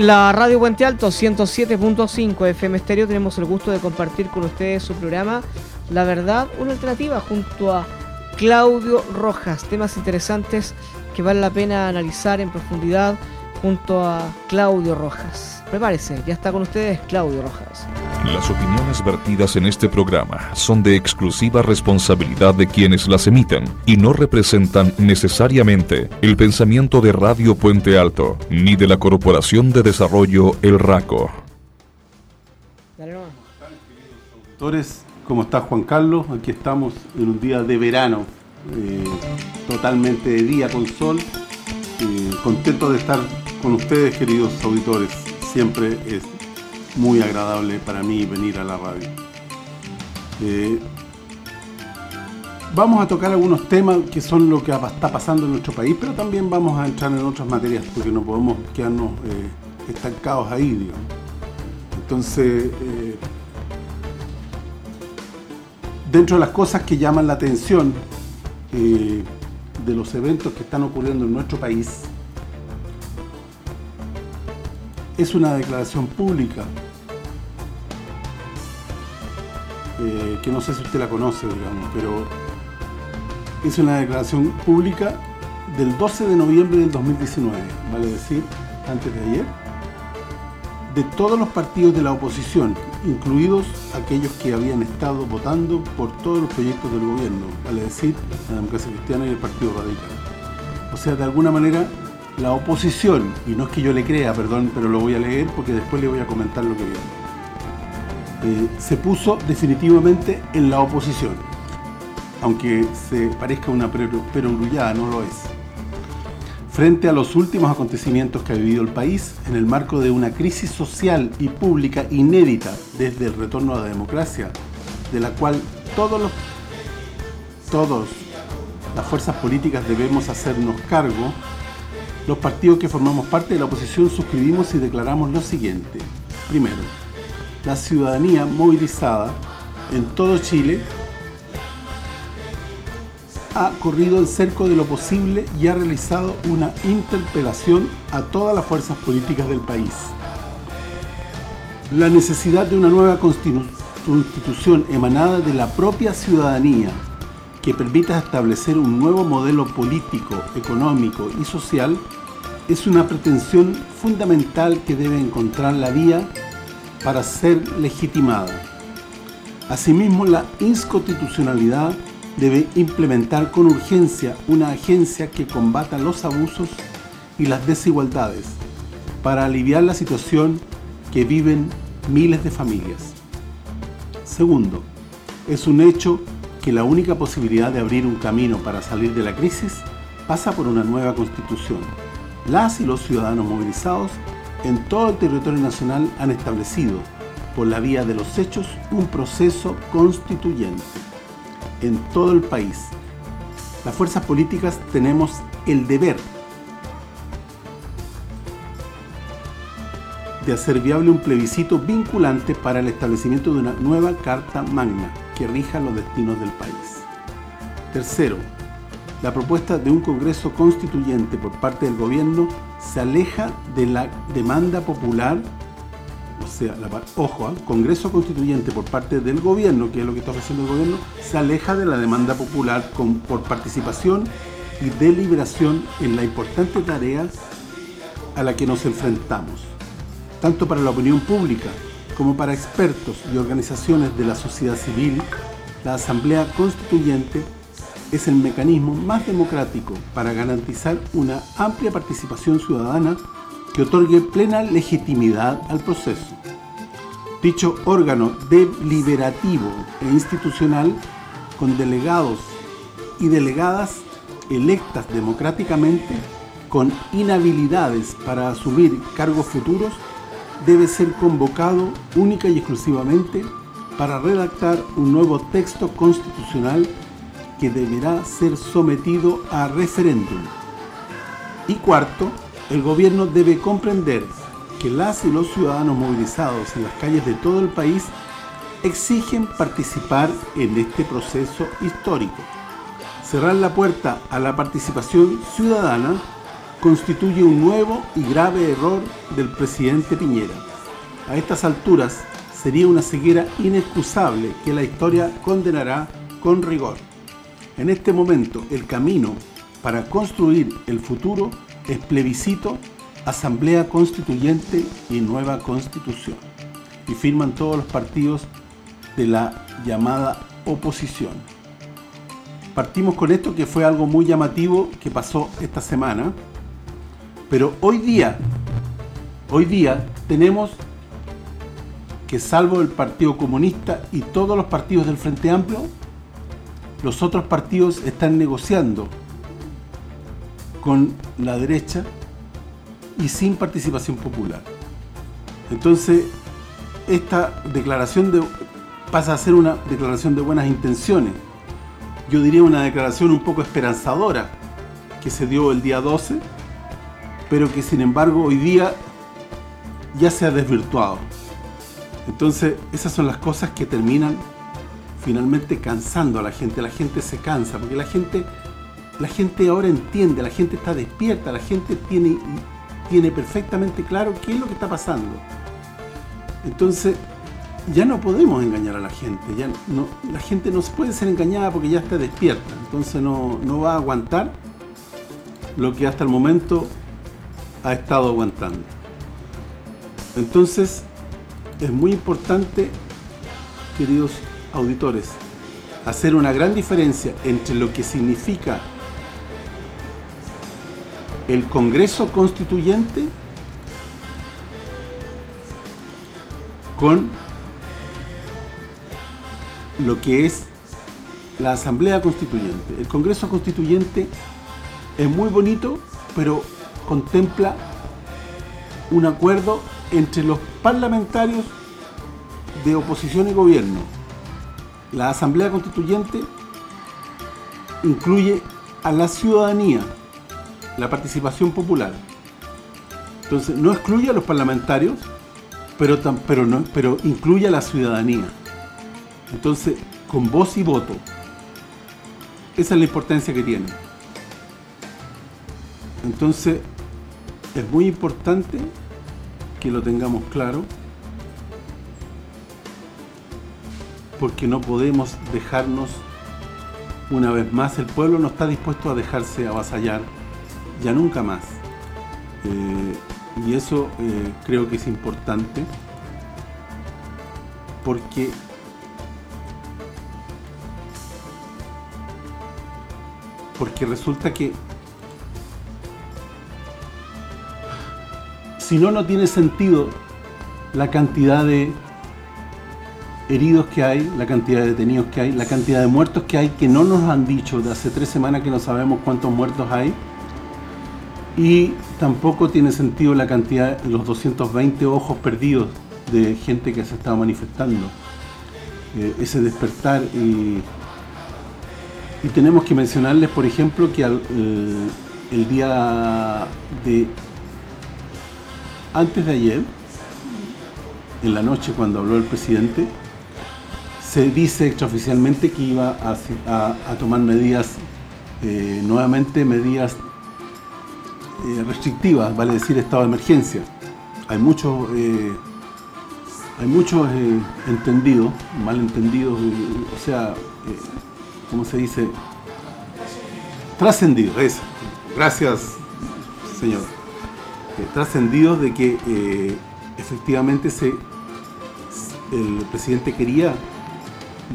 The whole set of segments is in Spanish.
En la radio Puente Alto 107.5 FM Estéreo tenemos el gusto de compartir con ustedes su programa La Verdad, una alternativa junto a Claudio Rojas. Temas interesantes que vale la pena analizar en profundidad junto a Claudio Rojas. Prepárese, ya está con ustedes Claudio Rojas. Las opiniones vertidas en este programa son de exclusiva responsabilidad de quienes las emiten y no representan necesariamente el pensamiento de Radio Puente Alto ni de la Corporación de Desarrollo El Raco. Doctores, ¿cómo está Juan Carlos? Aquí estamos en un día de verano, eh, totalmente de día con sol. Eh, contento de estar con ustedes, queridos auditores. Siempre es muy agradable para mí venir a la radio. Eh, vamos a tocar algunos temas que son lo que está pasando en nuestro país, pero también vamos a entrar en otras materias porque no podemos quedarnos eh, estancados ahí, digamos. Entonces, eh, dentro de las cosas que llaman la atención de los eventos que están ocurriendo en nuestro país, es una declaración pública eh, que no sé si usted la conoce, digamos, pero es una declaración pública del 12 de noviembre del 2019, vale decir, antes de ayer, de todos los partidos de la oposición, incluidos aquellos que habían estado votando por todos los proyectos del gobierno, vale decir, la democracia cristiana y el Partido Radical. O sea, de alguna manera, la oposición, y no es que yo le crea, perdón, pero lo voy a leer porque después le voy a comentar lo que viene, eh, se puso definitivamente en la oposición, aunque se parezca una perogrullada, no lo es. Frente a los últimos acontecimientos que ha vivido el país, en el marco de una crisis social y pública inédita desde el retorno a la democracia, de la cual todos los todos las fuerzas políticas debemos hacernos cargo, los partidos que formamos parte de la oposición suscribimos y declaramos lo siguiente. Primero, la ciudadanía movilizada en todo Chile ha corrido el cerco de lo posible y ha realizado una interpelación a todas las fuerzas políticas del país. La necesidad de una nueva constitución emanada de la propia ciudadanía que permita establecer un nuevo modelo político, económico y social es una pretensión fundamental que debe encontrar la vía para ser legitimada. Asimismo, la inconstitucionalidad debe implementar con urgencia una agencia que combata los abusos y las desigualdades para aliviar la situación que viven miles de familias. Segundo, es un hecho que la única posibilidad de abrir un camino para salir de la crisis pasa por una nueva constitución. Las y los ciudadanos movilizados en todo el territorio nacional han establecido, por la vía de los hechos, un proceso constituyente. En todo el país, las fuerzas políticas tenemos el deber de hacer viable un plebiscito vinculante para el establecimiento de una nueva Carta Magna que rija los destinos del país. Tercero, la propuesta de un Congreso Constituyente por parte del Gobierno se aleja de la demanda popular, o sea, la, ojo, ¿ah? Congreso Constituyente por parte del Gobierno, que es lo que está ofreciendo el Gobierno, se aleja de la demanda popular con, por participación y deliberación en la importante tarea a la que nos enfrentamos, tanto para la opinión pública como para expertos y organizaciones de la sociedad civil, la Asamblea Constituyente es el mecanismo más democrático para garantizar una amplia participación ciudadana que otorgue plena legitimidad al proceso. Dicho órgano deliberativo e institucional, con delegados y delegadas electas democráticamente, con inhabilidades para asumir cargos futuros, debe ser convocado única y exclusivamente para redactar un nuevo texto constitucional que deberá ser sometido a referéndum. Y cuarto, el gobierno debe comprender que las y los ciudadanos movilizados en las calles de todo el país exigen participar en este proceso histórico. Cerrar la puerta a la participación ciudadana constituye un nuevo y grave error del presidente Piñera. A estas alturas sería una ceguera inexcusable que la historia condenará con rigor. En este momento el camino para construir el futuro es plebiscito, asamblea constituyente y nueva constitución. Y firman todos los partidos de la llamada oposición. Partimos con esto que fue algo muy llamativo que pasó esta semana. Pero hoy día, hoy día tenemos que salvo el Partido Comunista y todos los partidos del Frente Amplio, los otros partidos están negociando con la derecha y sin participación popular. Entonces, esta declaración de, pasa a ser una declaración de buenas intenciones. Yo diría una declaración un poco esperanzadora que se dio el día 12, pero que sin embargo hoy día ya se ha desvirtuado. Entonces, esas son las cosas que terminan finalmente cansando a la gente. La gente se cansa, porque la gente la gente ahora entiende, la gente está despierta, la gente tiene, tiene perfectamente claro qué es lo que está pasando. Entonces, ya no podemos engañar a la gente, ya no, la gente no puede ser engañada porque ya está despierta, entonces no, no va a aguantar lo que hasta el momento ha estado aguantando. Entonces, es muy importante, queridos auditores, hacer una gran diferencia entre lo que significa el Congreso Constituyente con lo que es la Asamblea Constituyente. El Congreso Constituyente es muy bonito, pero contempla un acuerdo entre los parlamentarios de oposición y gobierno. La Asamblea Constituyente incluye a la ciudadanía, la participación popular. Entonces, no excluye a los parlamentarios, pero, pero, no, pero incluye a la ciudadanía. Entonces, con voz y voto. Esa es la importancia que tiene. Entonces, es muy importante que lo tengamos claro porque no podemos dejarnos una vez más, el pueblo no está dispuesto a dejarse avasallar ya nunca más. Eh, y eso eh, creo que es importante porque porque resulta que si no, no tiene sentido la cantidad de heridos que hay, la cantidad de detenidos que hay, la cantidad de muertos que hay, que no nos han dicho de hace tres semanas que no sabemos cuántos muertos hay, y tampoco tiene sentido la cantidad, los 220 ojos perdidos de gente que se estaba manifestando. Eh, ese despertar y, y, tenemos que mencionarles, por ejemplo, que eh, el día de antes de ayer, en la noche cuando habló el presidente, se dice extraoficialmente que iba a, tomar medidas, eh, nuevamente medidas eh, restrictivas, vale decir estado de emergencia. Hay muchos eh, hay muchos entendidos, malentendidos, o sea, ¿cómo se dice? Trascendidos, eso. Gracias, señor trascendidos de que eh, efectivamente se el presidente quería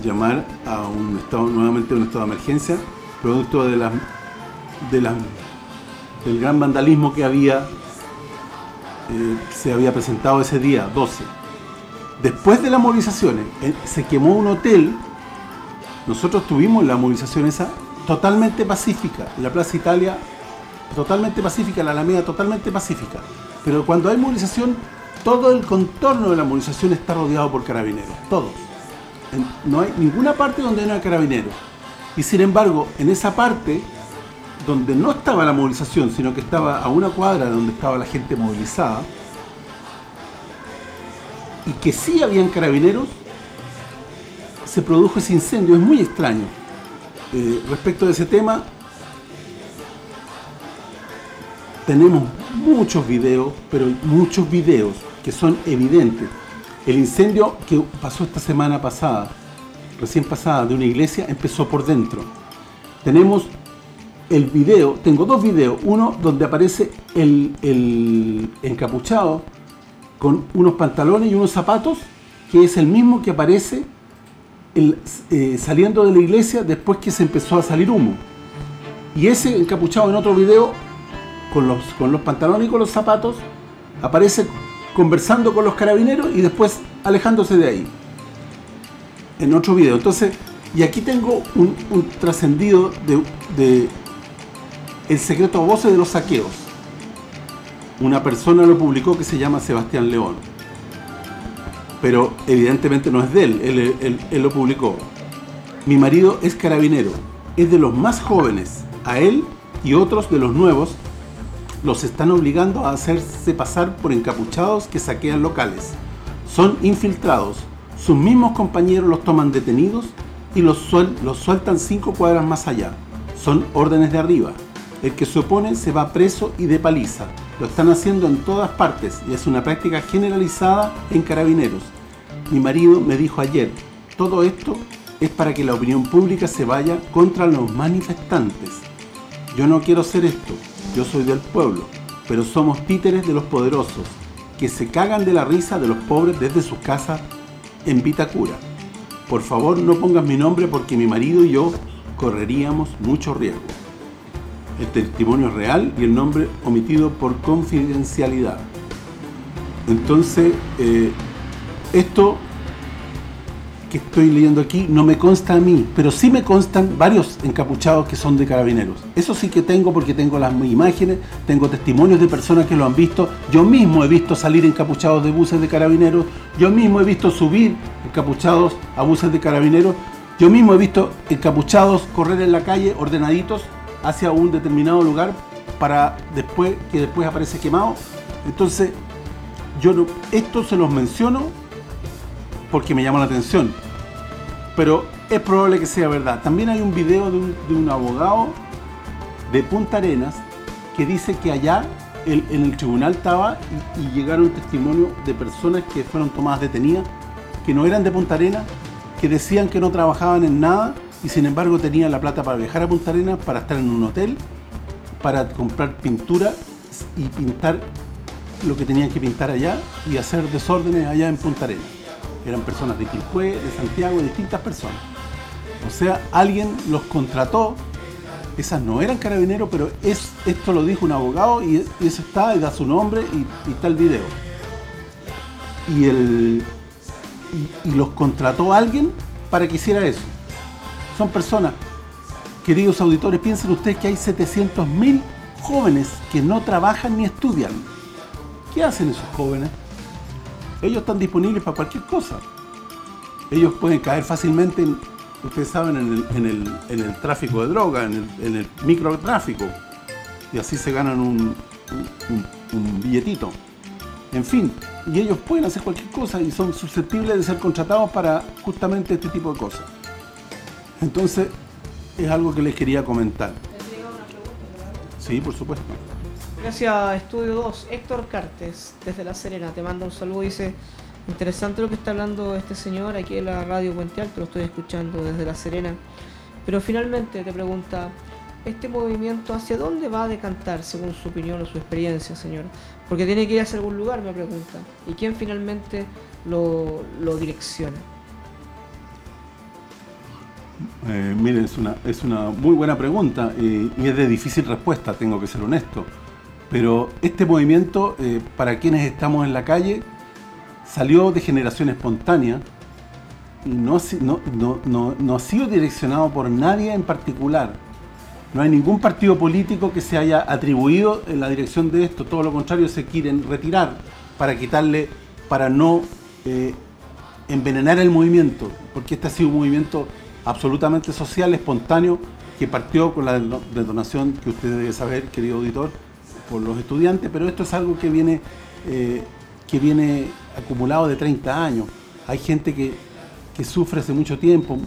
llamar a un estado nuevamente un estado de emergencia producto de de la del gran vandalismo que había eh, se había presentado ese día 12 después de las movilizaciones eh, se quemó un hotel. Nosotros tuvimos la movilización esa totalmente pacífica en la Plaza Italia totalmente pacífica, la Alameda totalmente pacífica. Pero cuando hay movilización, todo el contorno de la movilización está rodeado por carabineros, todos. no hay ninguna parte donde no hay carabineros. Y sin embargo, en esa parte donde no estaba la movilización, sino que estaba a una cuadra donde estaba la gente movilizada, y que sí habían carabineros, se produjo ese incendio. Es muy extraño. Eh, respecto de ese tema, tenemos muchos videos, pero muchos videos que son evidentes. El incendio que pasó esta semana pasada, recién pasada, de una iglesia, empezó por dentro. Tenemos el video, tengo dos videos, uno donde aparece el, encapuchado con unos pantalones y unos zapatos, que es el mismo que aparece eh, saliendo de la iglesia después que se empezó a salir humo. Y ese encapuchado en otro video, con los, con los pantalones y con los zapatos, aparece conversando con los carabineros y después alejándose de ahí. En otro video. Entonces, y aquí tengo un, trascendido de el secreto a voces de los saqueos. Una persona lo publicó que se llama Sebastián León. Pero evidentemente no es de él, él, lo publicó. Mi marido es carabinero, es de los más jóvenes. A él y otros de los nuevos los están obligando a hacerse pasar por encapuchados que saquean locales. Son infiltrados. Sus mismos compañeros los toman detenidos y los, los sueltan cinco cuadras más allá. Son órdenes de arriba. El que se opone se va preso y de paliza. Lo están haciendo en todas partes y es una práctica generalizada en carabineros. Mi marido me dijo ayer, todo esto es para que la opinión pública se vaya contra los manifestantes. Yo no quiero hacer esto, yo soy del pueblo, pero somos títeres de los poderosos, que se cagan de la risa de los pobres desde sus casas en Vitacura. Por favor no pongas mi nombre porque mi marido y yo correríamos mucho riesgo el testimonio real y el nombre omitido por confidencialidad. Entonces, eh, esto estoy leyendo aquí no me consta a mí, pero sí me constan varios encapuchados que son de carabineros. Eso sí que tengo porque tengo las imágenes, tengo testimonios de personas que lo han visto. Yo mismo he visto salir encapuchados de buses de carabineros. Yo mismo he visto subir encapuchados a buses de carabineros. Yo mismo he visto encapuchados correr en la calle ordenaditos hacia un determinado lugar para después que después aparece quemado. Entonces, yo no, esto se los menciono porque me llama la atención. Pero es probable que sea verdad. También hay un video de un, abogado de Punta Arenas que dice que allá en el tribunal estaba y, y, llegaron testimonios de personas que fueron tomadas detenidas, que no eran de Punta Arenas, que decían que no trabajaban en nada y sin embargo tenía la plata para viajar a Punta Arenas, para estar en un hotel, para comprar pintura y pintar lo que tenían que pintar allá y hacer desórdenes allá en Punta Arenas. Eran personas de Quilpué, de Santiago, distintas personas. O sea, alguien los contrató, esas no eran carabineros, pero es, esto lo dijo un abogado y, eso está, y da su nombre y, está el video. Y, el, y los contrató alguien para que hiciera eso son personas. Queridos auditores, piensen ustedes que hay 700.000 jóvenes que no trabajan ni estudian. ¿Qué hacen esos jóvenes? Ellos están disponibles para cualquier cosa. Ellos pueden caer fácilmente, en, ustedes saben, en el, tráfico de droga, en el, microtráfico. Y así se ganan un, un billetito. En fin, y ellos pueden hacer cualquier cosa y son susceptibles de ser contratados para justamente este tipo de cosas. Entonces, es algo que les quería comentar. Sí, por supuesto. Gracias, Estudio 2. Héctor Cartes, desde La Serena, te manda un saludo. Dice, interesante lo que está hablando este señor aquí en la radio Puente Alto, lo estoy escuchando desde La Serena. Pero finalmente te pregunta, ¿este movimiento hacia dónde va a decantar, según su opinión o su experiencia, señor? Porque tiene que ir hacia algún lugar, me pregunta. ¿Y quién finalmente lo, lo direcciona? Eh, miren, es una, es una muy buena pregunta y es de difícil respuesta, tengo que ser honesto. Pero este movimiento, eh, para quienes estamos en la calle, salió de generación espontánea y no, no, ha sido direccionado por nadie en particular. No hay ningún partido político que se haya atribuido en la dirección de esto, todo lo contrario, se quieren retirar para quitarle, para no eh, envenenar el movimiento, porque este ha sido un movimiento absolutamente social, espontáneo, que partió con la detonación que usted debe saber, querido auditor, por los estudiantes, pero esto es algo que viene eh, que viene acumulado de 30 años. Hay gente que, sufre hace mucho tiempo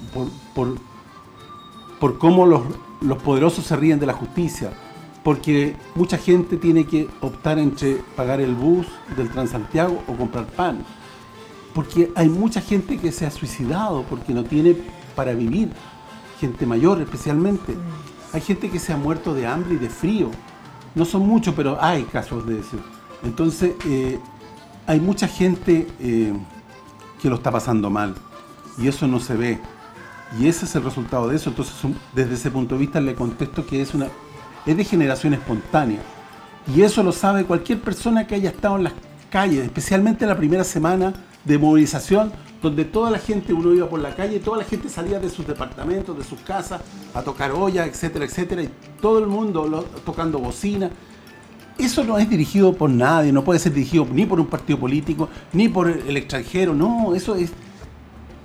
por, por, cómo los, los poderosos se ríen de la justicia, porque mucha gente tiene que optar entre pagar el bus del Transantiago o comprar pan. Porque hay mucha gente que se ha suicidado porque no tiene para vivir, gente mayor especialmente. Mm. Hay gente que se ha muerto de hambre y de frío. No son muchos, pero hay casos de eso. Entonces, eh, hay mucha gente eh, que lo está pasando mal y eso no se ve. Y ese es el resultado de eso. Entonces, desde ese punto de vista le contesto que es una es de generación espontánea. Y eso lo sabe cualquier persona que haya estado en las calles, especialmente la primera semana de movilización, donde toda la gente, uno iba por la calle, toda la gente salía de sus departamentos, de sus casas, a tocar olla, etcétera, etcétera, y todo el mundo tocando bocina. Eso no es dirigido por nadie, no puede ser dirigido ni por un partido político, ni por el extranjero, no, eso es...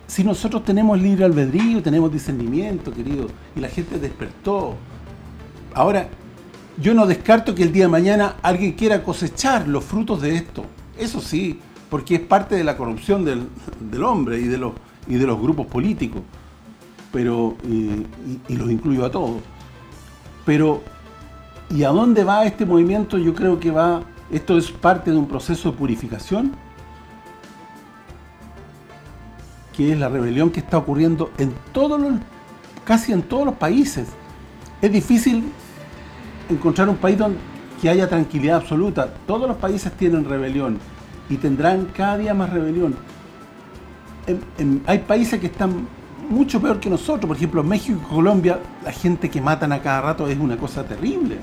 Si nosotros tenemos libre albedrío, tenemos discernimiento, querido, y la gente despertó. Ahora, yo no descarto que el día de mañana alguien quiera cosechar los frutos de esto. Eso sí, porque es parte de la corrupción del, hombre y de, los, grupos políticos. Pero, y, los incluyo a todos. Pero ¿Y a dónde va este movimiento? Yo creo que va, esto es parte de un proceso de purificación, que es la rebelión que está ocurriendo en todos los, casi en todos los países. Es difícil encontrar un país donde haya tranquilidad absoluta. Todos los países tienen rebelión y tendrán cada día más rebelión. hay países que están mucho peor que nosotros. Por ejemplo, México y Colombia, la gente que matan a cada rato es una cosa terrible.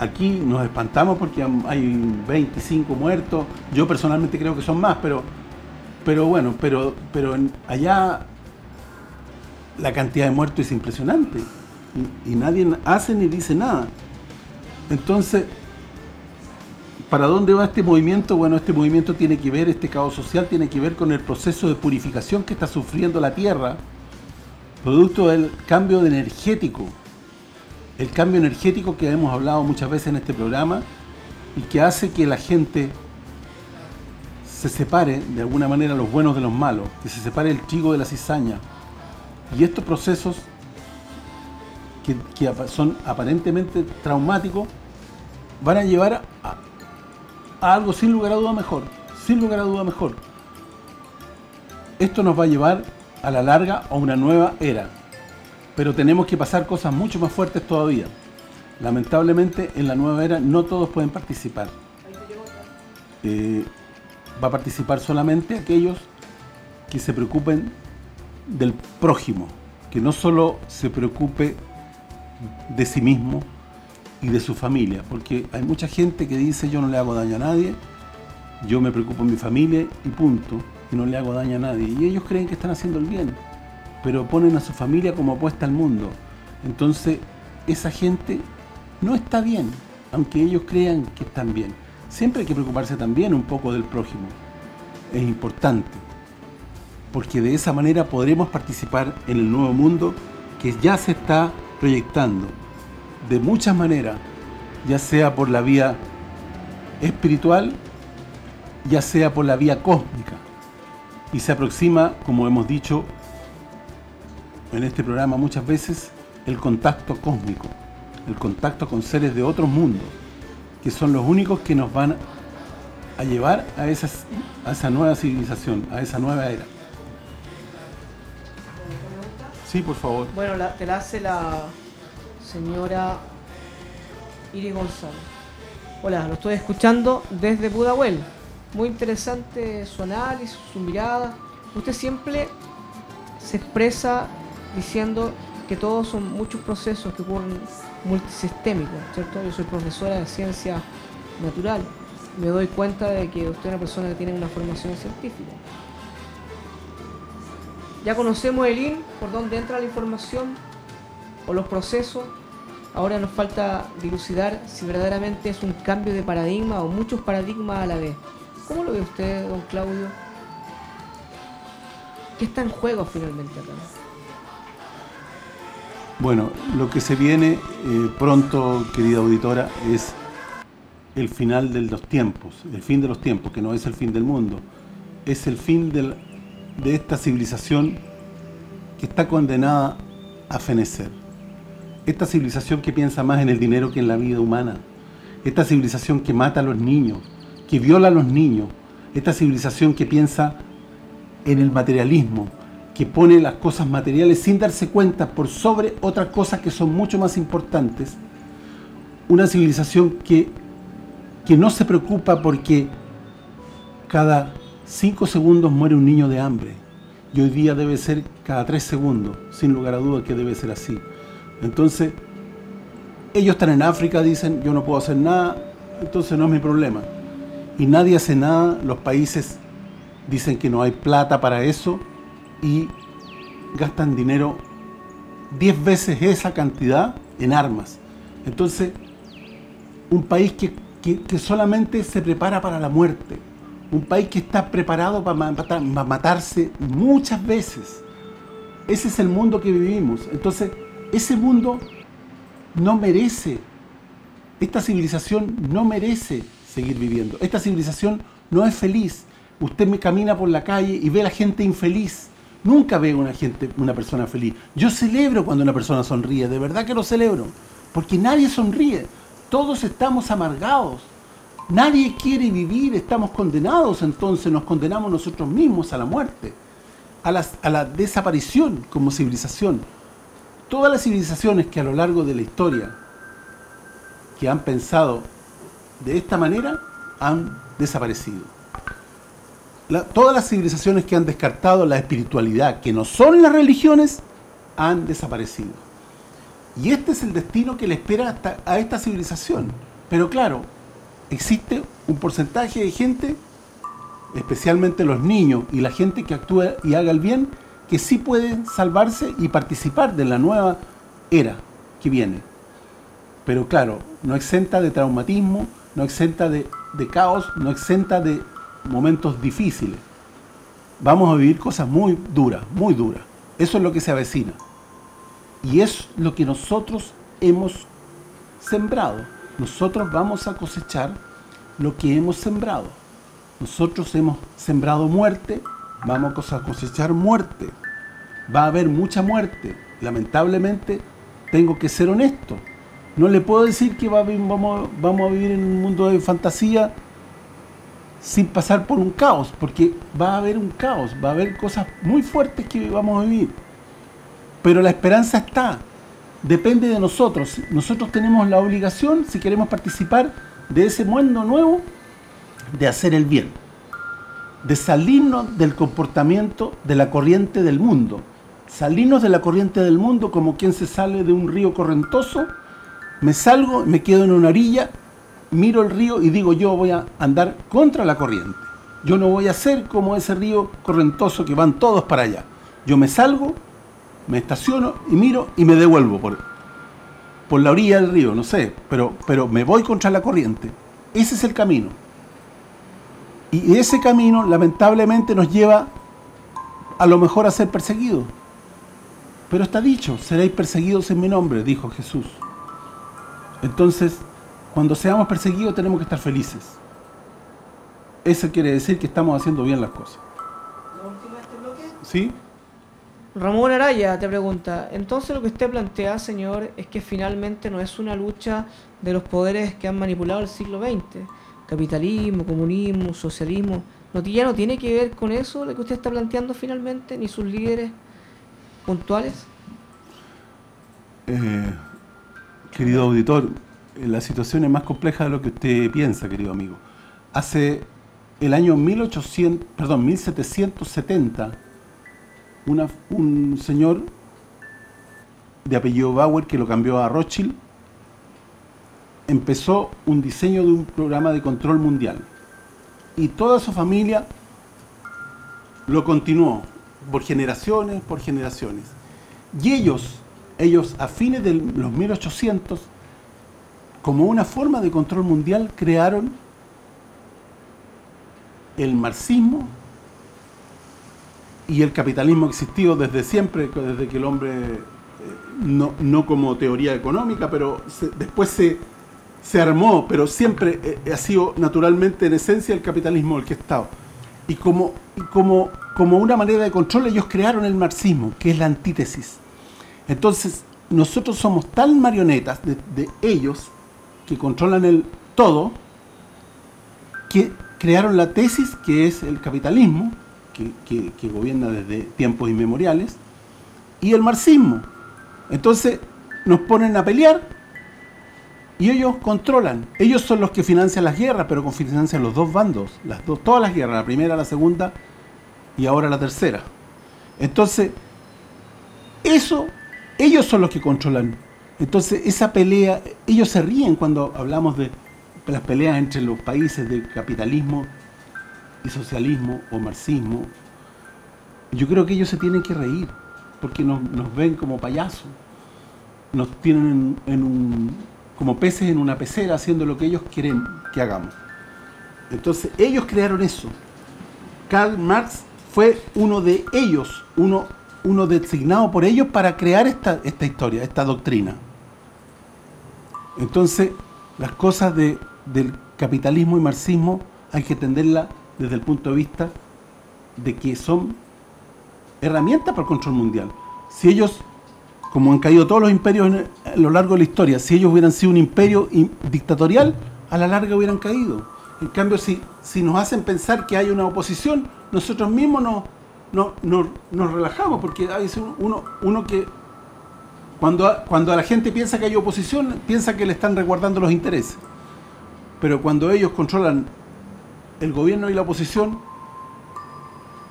Aquí nos espantamos porque hay 25 muertos. Yo personalmente creo que son más, pero pero bueno, pero pero allá la cantidad de muertos es impresionante. Y, y nadie hace ni dice nada. Entonces, ¿Para dónde va este movimiento? Bueno, este movimiento tiene que ver, este caos social tiene que ver con el proceso de purificación que está sufriendo la Tierra, producto del cambio energético. El cambio energético que hemos hablado muchas veces en este programa y que hace que la gente se separe de alguna manera los buenos de los malos, que se separe el trigo de la cizaña. Y estos procesos que, que son aparentemente traumáticos van a llevar a, algo sin lugar a duda mejor, sin lugar a duda mejor. Esto nos va a llevar a la larga a una nueva era, pero tenemos que pasar cosas mucho más fuertes todavía. Lamentablemente en la nueva era no todos pueden participar. Eh, va a participar solamente aquellos que se preocupen del prójimo, que no solo se preocupe de sí mismo, y de su familia, porque hay mucha gente que dice yo no le hago daño a nadie, yo me preocupo en mi familia y punto, y no le hago daño a nadie. Y ellos creen que están haciendo el bien, pero ponen a su familia como apuesta al mundo. Entonces, esa gente no está bien, aunque ellos crean que están bien. Siempre hay que preocuparse también un poco del prójimo. Es importante, porque de esa manera podremos participar en el nuevo mundo que ya se está proyectando de muchas maneras, ya sea por la vía espiritual, ya sea por la vía cósmica. Y se aproxima, como hemos dicho en este programa muchas veces, el contacto cósmico, el contacto con seres de otros mundos, que son los únicos que nos van a llevar a, a esa nueva civilización, a esa nueva era. Sí, por favor. Bueno, te la hace la señora Iris González. Hola, lo estoy escuchando desde Pudahuel. Muy interesante su análisis, su mirada. Usted siempre se expresa diciendo que todos son muchos procesos que ocurren multisistémicos, ¿cierto? Yo soy profesora de ciencia natural. Me doy cuenta de que usted es una persona que tiene una formación científica. Ya conocemos el IN, por dónde entra la información o los procesos Ahora nos falta dilucidar si verdaderamente es un cambio de paradigma o muchos paradigmas a la vez. ¿Cómo lo ve usted, don Claudio? ¿Qué está en juego finalmente acá? Bueno, lo que se viene eh, pronto, querida auditora, es el final de los tiempos, el fin de los tiempos, que no es el fin del mundo, es el fin de esta civilización que está condenada a fenecer esta civilización que piensa más en el dinero que en la vida humana, esta civilización que mata a los niños, que viola a los niños, esta civilización que piensa en el materialismo, que pone las cosas materiales sin darse cuenta por sobre otras cosas que son mucho más importantes, una civilización que, que no se preocupa porque cada cinco segundos muere un niño de hambre, y hoy día debe ser cada tres segundos, sin lugar a dudas que debe ser así. Entonces, ellos están en África, dicen, yo no puedo hacer nada, entonces no es mi problema. Y nadie hace nada, los países dicen que no hay plata para eso y gastan dinero 10 veces esa cantidad en armas. Entonces, un país que, que, solamente se prepara para la muerte, un país que está preparado para, para matarse muchas veces. Ese es el mundo que vivimos. Entonces, ese mundo no merece, esta civilización no merece seguir viviendo. Esta civilización no es feliz. Usted me camina por la calle y ve a la gente infeliz. Nunca ve una gente, una persona feliz. Yo celebro cuando una persona sonríe, de verdad que lo celebro. Porque nadie sonríe. Todos estamos amargados. Nadie quiere vivir, estamos condenados, entonces nos condenamos nosotros mismos a la muerte, a la desaparición como civilización. Todas las civilizaciones que a lo largo de la historia que han pensado de esta manera han desaparecido. todas las civilizaciones que han descartado la espiritualidad, que no son las religiones, han desaparecido. Y este es el destino que le espera a esta civilización. Pero claro, existe un porcentaje de gente, especialmente los niños y la gente que actúa y haga el bien, que sí pueden salvarse y participar de la nueva era que viene. Pero claro, no exenta de traumatismo, no exenta de, caos, no exenta de momentos difíciles. Vamos a vivir cosas muy duras, muy duras. Eso es lo que se avecina. Y es lo que nosotros hemos sembrado. Nosotros vamos a cosechar lo que hemos sembrado. Nosotros hemos sembrado muerte, vamos a cosechar muerte. Va a haber mucha muerte. Lamentablemente, tengo que ser honesto. No le puedo decir que vamos, a vivir en un mundo de fantasía sin pasar por un caos, porque va a haber un caos, va a haber cosas muy fuertes que vamos a vivir. Pero la esperanza está, depende de nosotros. Nosotros tenemos la obligación, si queremos participar de ese mundo nuevo, de hacer el bien de salirnos del comportamiento de la corriente del mundo. Salirnos de la corriente del mundo como quien se sale de un río correntoso, me salgo, me quedo en una orilla, miro el río y digo yo voy a andar contra la corriente. Yo no voy a ser como ese río correntoso que van todos para allá. Yo me salgo, me estaciono y miro y me devuelvo por, por la orilla del río, no sé, pero, pero me voy contra la corriente. Ese es el camino. Y ese camino, lamentablemente, nos lleva a lo mejor a ser perseguidos. Pero está dicho, seréis perseguidos en mi nombre, dijo Jesús. Entonces, cuando seamos perseguidos tenemos que estar felices. Eso quiere decir que estamos haciendo bien las cosas. ¿Sí? Ramón Araya te pregunta, entonces lo que usted plantea, señor, es que finalmente no es una lucha de los poderes que han manipulado el siglo XX, capitalismo, comunismo, socialismo, no, ya no tiene que ver con eso lo que usted está planteando finalmente, ni sus líderes puntuales. Eh, querido auditor, eh, la situación es más compleja de lo que usted piensa, querido amigo. Hace el año 1800, perdón, 1770, un señor de apellido Bauer que lo cambió a Rothschild empezó un diseño de un programa de control mundial. Y toda su familia lo continuó por generaciones, por generaciones. Y ellos, ellos a fines de los 1800, como una forma de control mundial, crearon el marxismo y el capitalismo existido desde siempre, desde que el hombre, eh, no, no como teoría económica, pero después se se armó, pero siempre eh, ha sido naturalmente en esencia el capitalismo el que ha estado. Y como, como, como una manera de control ellos crearon el marxismo, que es la antítesis. Entonces, nosotros somos tal marionetas de, de ellos que controlan el todo que crearon la tesis que es el capitalismo que, que, gobierna desde tiempos inmemoriales y el marxismo entonces nos ponen a pelear y ellos controlan. Ellos son los que financian las guerras, pero financian los dos bandos, las dos, todas las guerras, la primera, la segunda y ahora la tercera. Entonces, eso, ellos son los que controlan. Entonces, esa pelea, ellos se ríen cuando hablamos de las peleas entre los países de capitalismo y socialismo o marxismo. Yo creo que ellos se tienen que reír, porque nos, ven como payasos. Nos tienen en un como peces en una pecera haciendo lo que ellos quieren que hagamos. Entonces, ellos crearon eso. Karl Marx fue uno de ellos, uno uno designado por ellos para crear esta, esta historia, esta doctrina. Entonces, las cosas de, del capitalismo y marxismo hay que entenderlas desde el punto de vista de que son herramientas para el control mundial. Si ellos como han caído todos los imperios a lo largo de la historia, si ellos hubieran sido un imperio dictatorial, a la larga hubieran caído. En cambio, si, si nos hacen pensar que hay una oposición, nosotros mismos nos, no, nos relajamos, porque hay uno, uno que cuando, cuando a la gente piensa que hay oposición, piensa que le están resguardando los intereses. Pero cuando ellos controlan el gobierno y la oposición,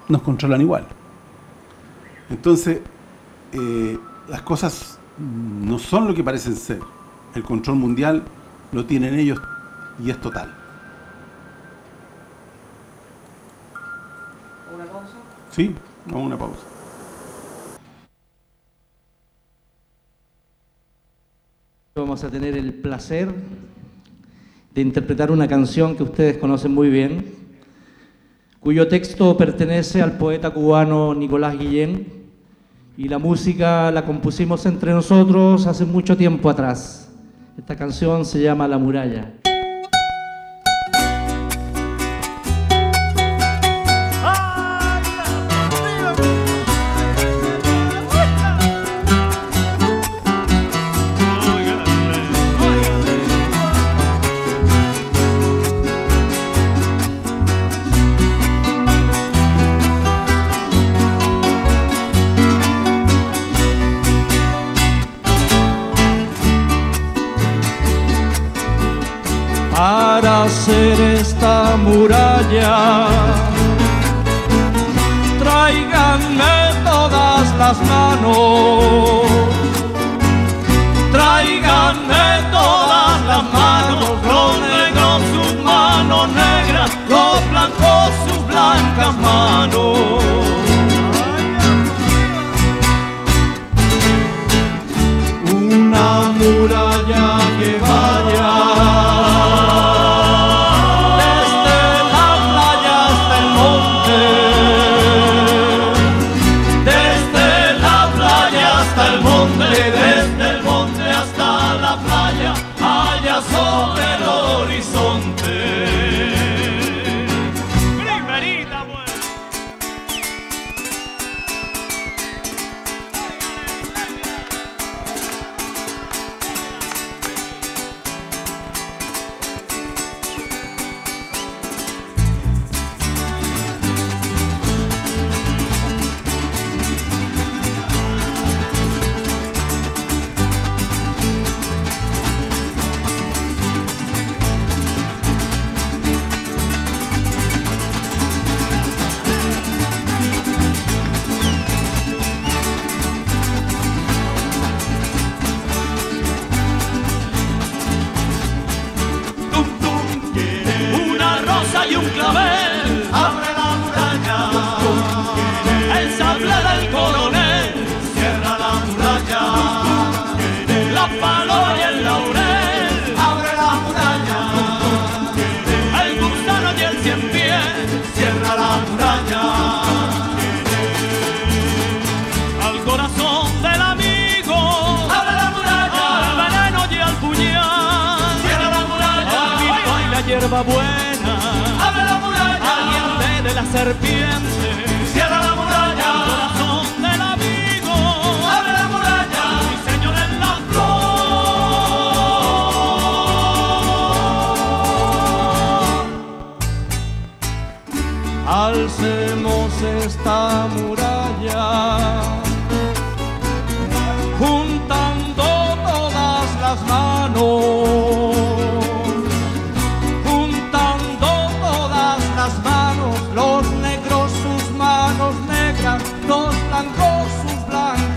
nos controlan igual. Entonces, eh, las cosas no son lo que parecen ser. El control mundial lo tienen ellos y es total. ¿Una pausa? Sí, vamos a una pausa. Vamos a tener el placer de interpretar una canción que ustedes conocen muy bien, cuyo texto pertenece al poeta cubano Nicolás Guillén, y la música la compusimos entre nosotros hace mucho tiempo atrás. Esta canción se llama La muralla. Muralla.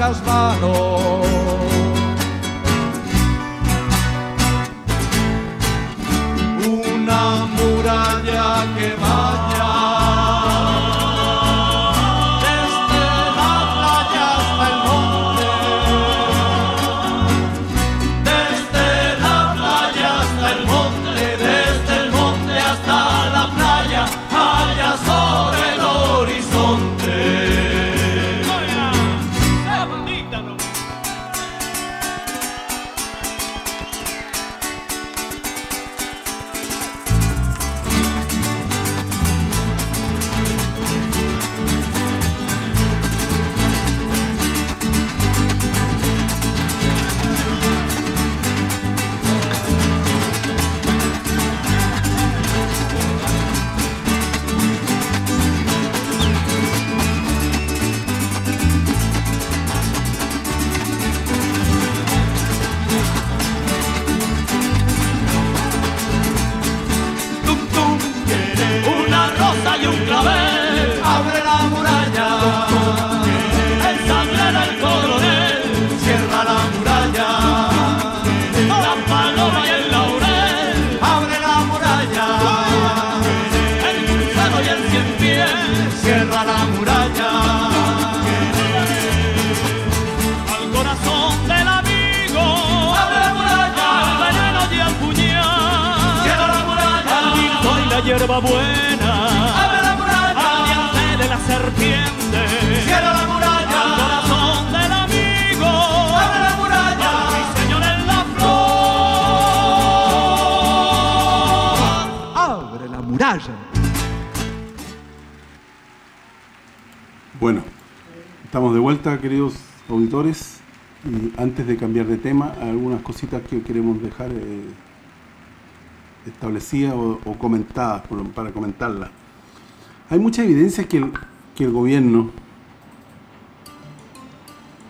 las manos. Bueno, estamos de vuelta, queridos auditores. Y antes de cambiar de tema, algunas cositas que queremos dejar eh, establecidas o, comentadas, para comentarlas. Hay mucha evidencia que el, que el gobierno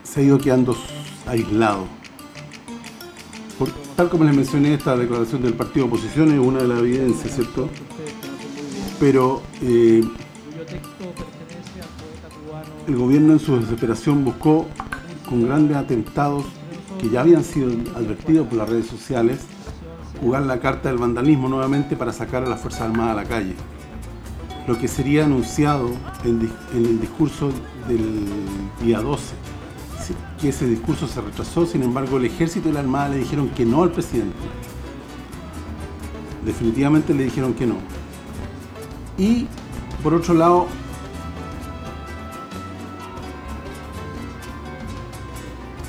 se ha ido quedando aislado. Tal como les mencioné, esta declaración del partido de oposición es una de las evidencias, ¿cierto? Pero eh, el gobierno en su desesperación buscó con grandes atentados que ya habían sido advertidos por las redes sociales jugar la carta del vandalismo nuevamente para sacar a las Fuerzas Armadas a la calle. Lo que sería anunciado en, el discurso del día 12. Sí, Que ese discurso se retrasó, sin embargo el ejército y la armada le dijeron que no al presidente. Definitivamente le dijeron que no. Y por otro lado,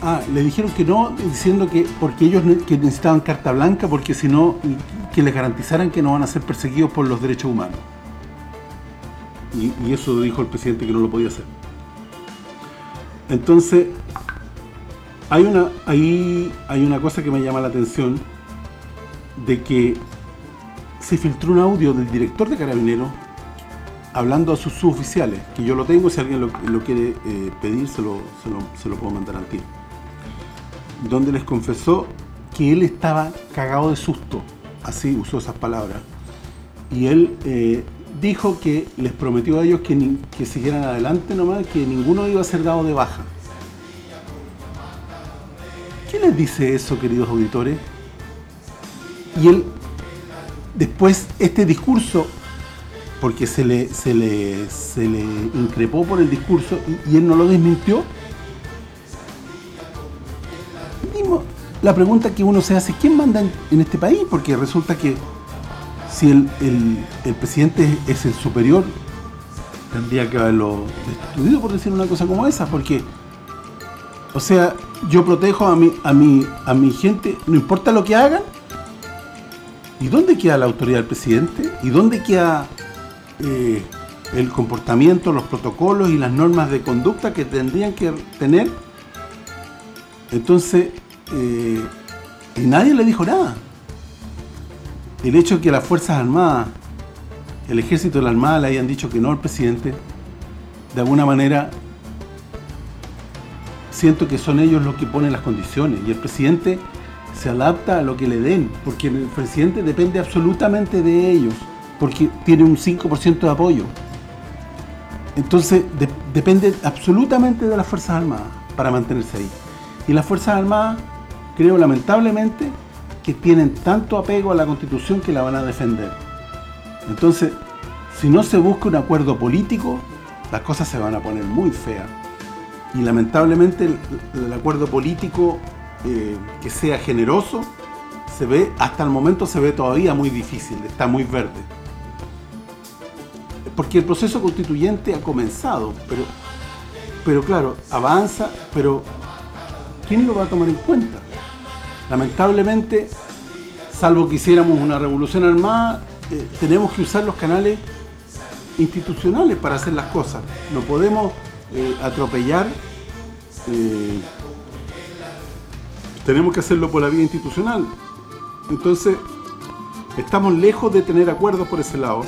Ah, le dijeron que no, diciendo que porque ellos que necesitaban carta blanca, porque si no, que les garantizaran que no van a ser perseguidos por los derechos humanos. Y, eso dijo el presidente que no lo podía hacer. Entonces, hay una, ahí hay una cosa que me llama la atención, de que se filtró un audio del director de Carabineros hablando a sus suboficiales, que yo lo tengo, si alguien lo, quiere eh, pedir, se lo, se, lo, se lo puedo mandar al tiro. Donde les confesó que él estaba cagado de susto, así usó esas palabras. Y él eh, dijo que les prometió a ellos que, que siguieran adelante nomás, que ninguno iba a ser dado de baja. ¿Quién les dice eso, queridos auditores? Y él, después, este discurso porque se le, se le, se le increpó por el discurso y, y él no lo desmintió. La pregunta que uno se hace, ¿quién manda en, este país? Porque resulta que si el, el- el presidente es el superior, tendría que haberlo destituido por decir una cosa como esa, porque, o sea, yo protejo a mi, a mi, a mi gente, no importa lo que hagan, ¿y dónde queda la autoridad del presidente? ¿Y dónde queda eh, el comportamiento, los protocolos y las normas de conducta que tendrían que tener. Entonces, eh, y nadie le dijo nada. El hecho de que las Fuerzas Armadas el ejército y la armada le hayan dicho que no al presidente, de alguna manera siento que son ellos los que ponen las condiciones y el presidente se adapta a lo que le den, porque el presidente depende absolutamente de ellos, porque tiene un 5% de apoyo. Entonces, de, depende absolutamente de las Fuerzas Armadas para mantenerse ahí. Y las Fuerzas Armadas, creo lamentablemente, que tienen tanto apego a la Constitución que la van a defender. Entonces, si no se busca un acuerdo político, las cosas se van a poner muy feas. Y lamentablemente el, acuerdo político eh, que sea generoso, se ve, hasta el momento se ve todavía muy difícil, está muy verde. Porque el proceso constituyente ha comenzado, pero, pero claro, avanza, pero ¿quién lo va a tomar en cuenta? Lamentablemente, salvo que hiciéramos una revolución armada, eh, tenemos que usar los canales institucionales para hacer las cosas. No podemos eh, atropellar eh, tenemos que hacerlo por la vía institucional. Entonces, estamos lejos de tener acuerdos por ese lado.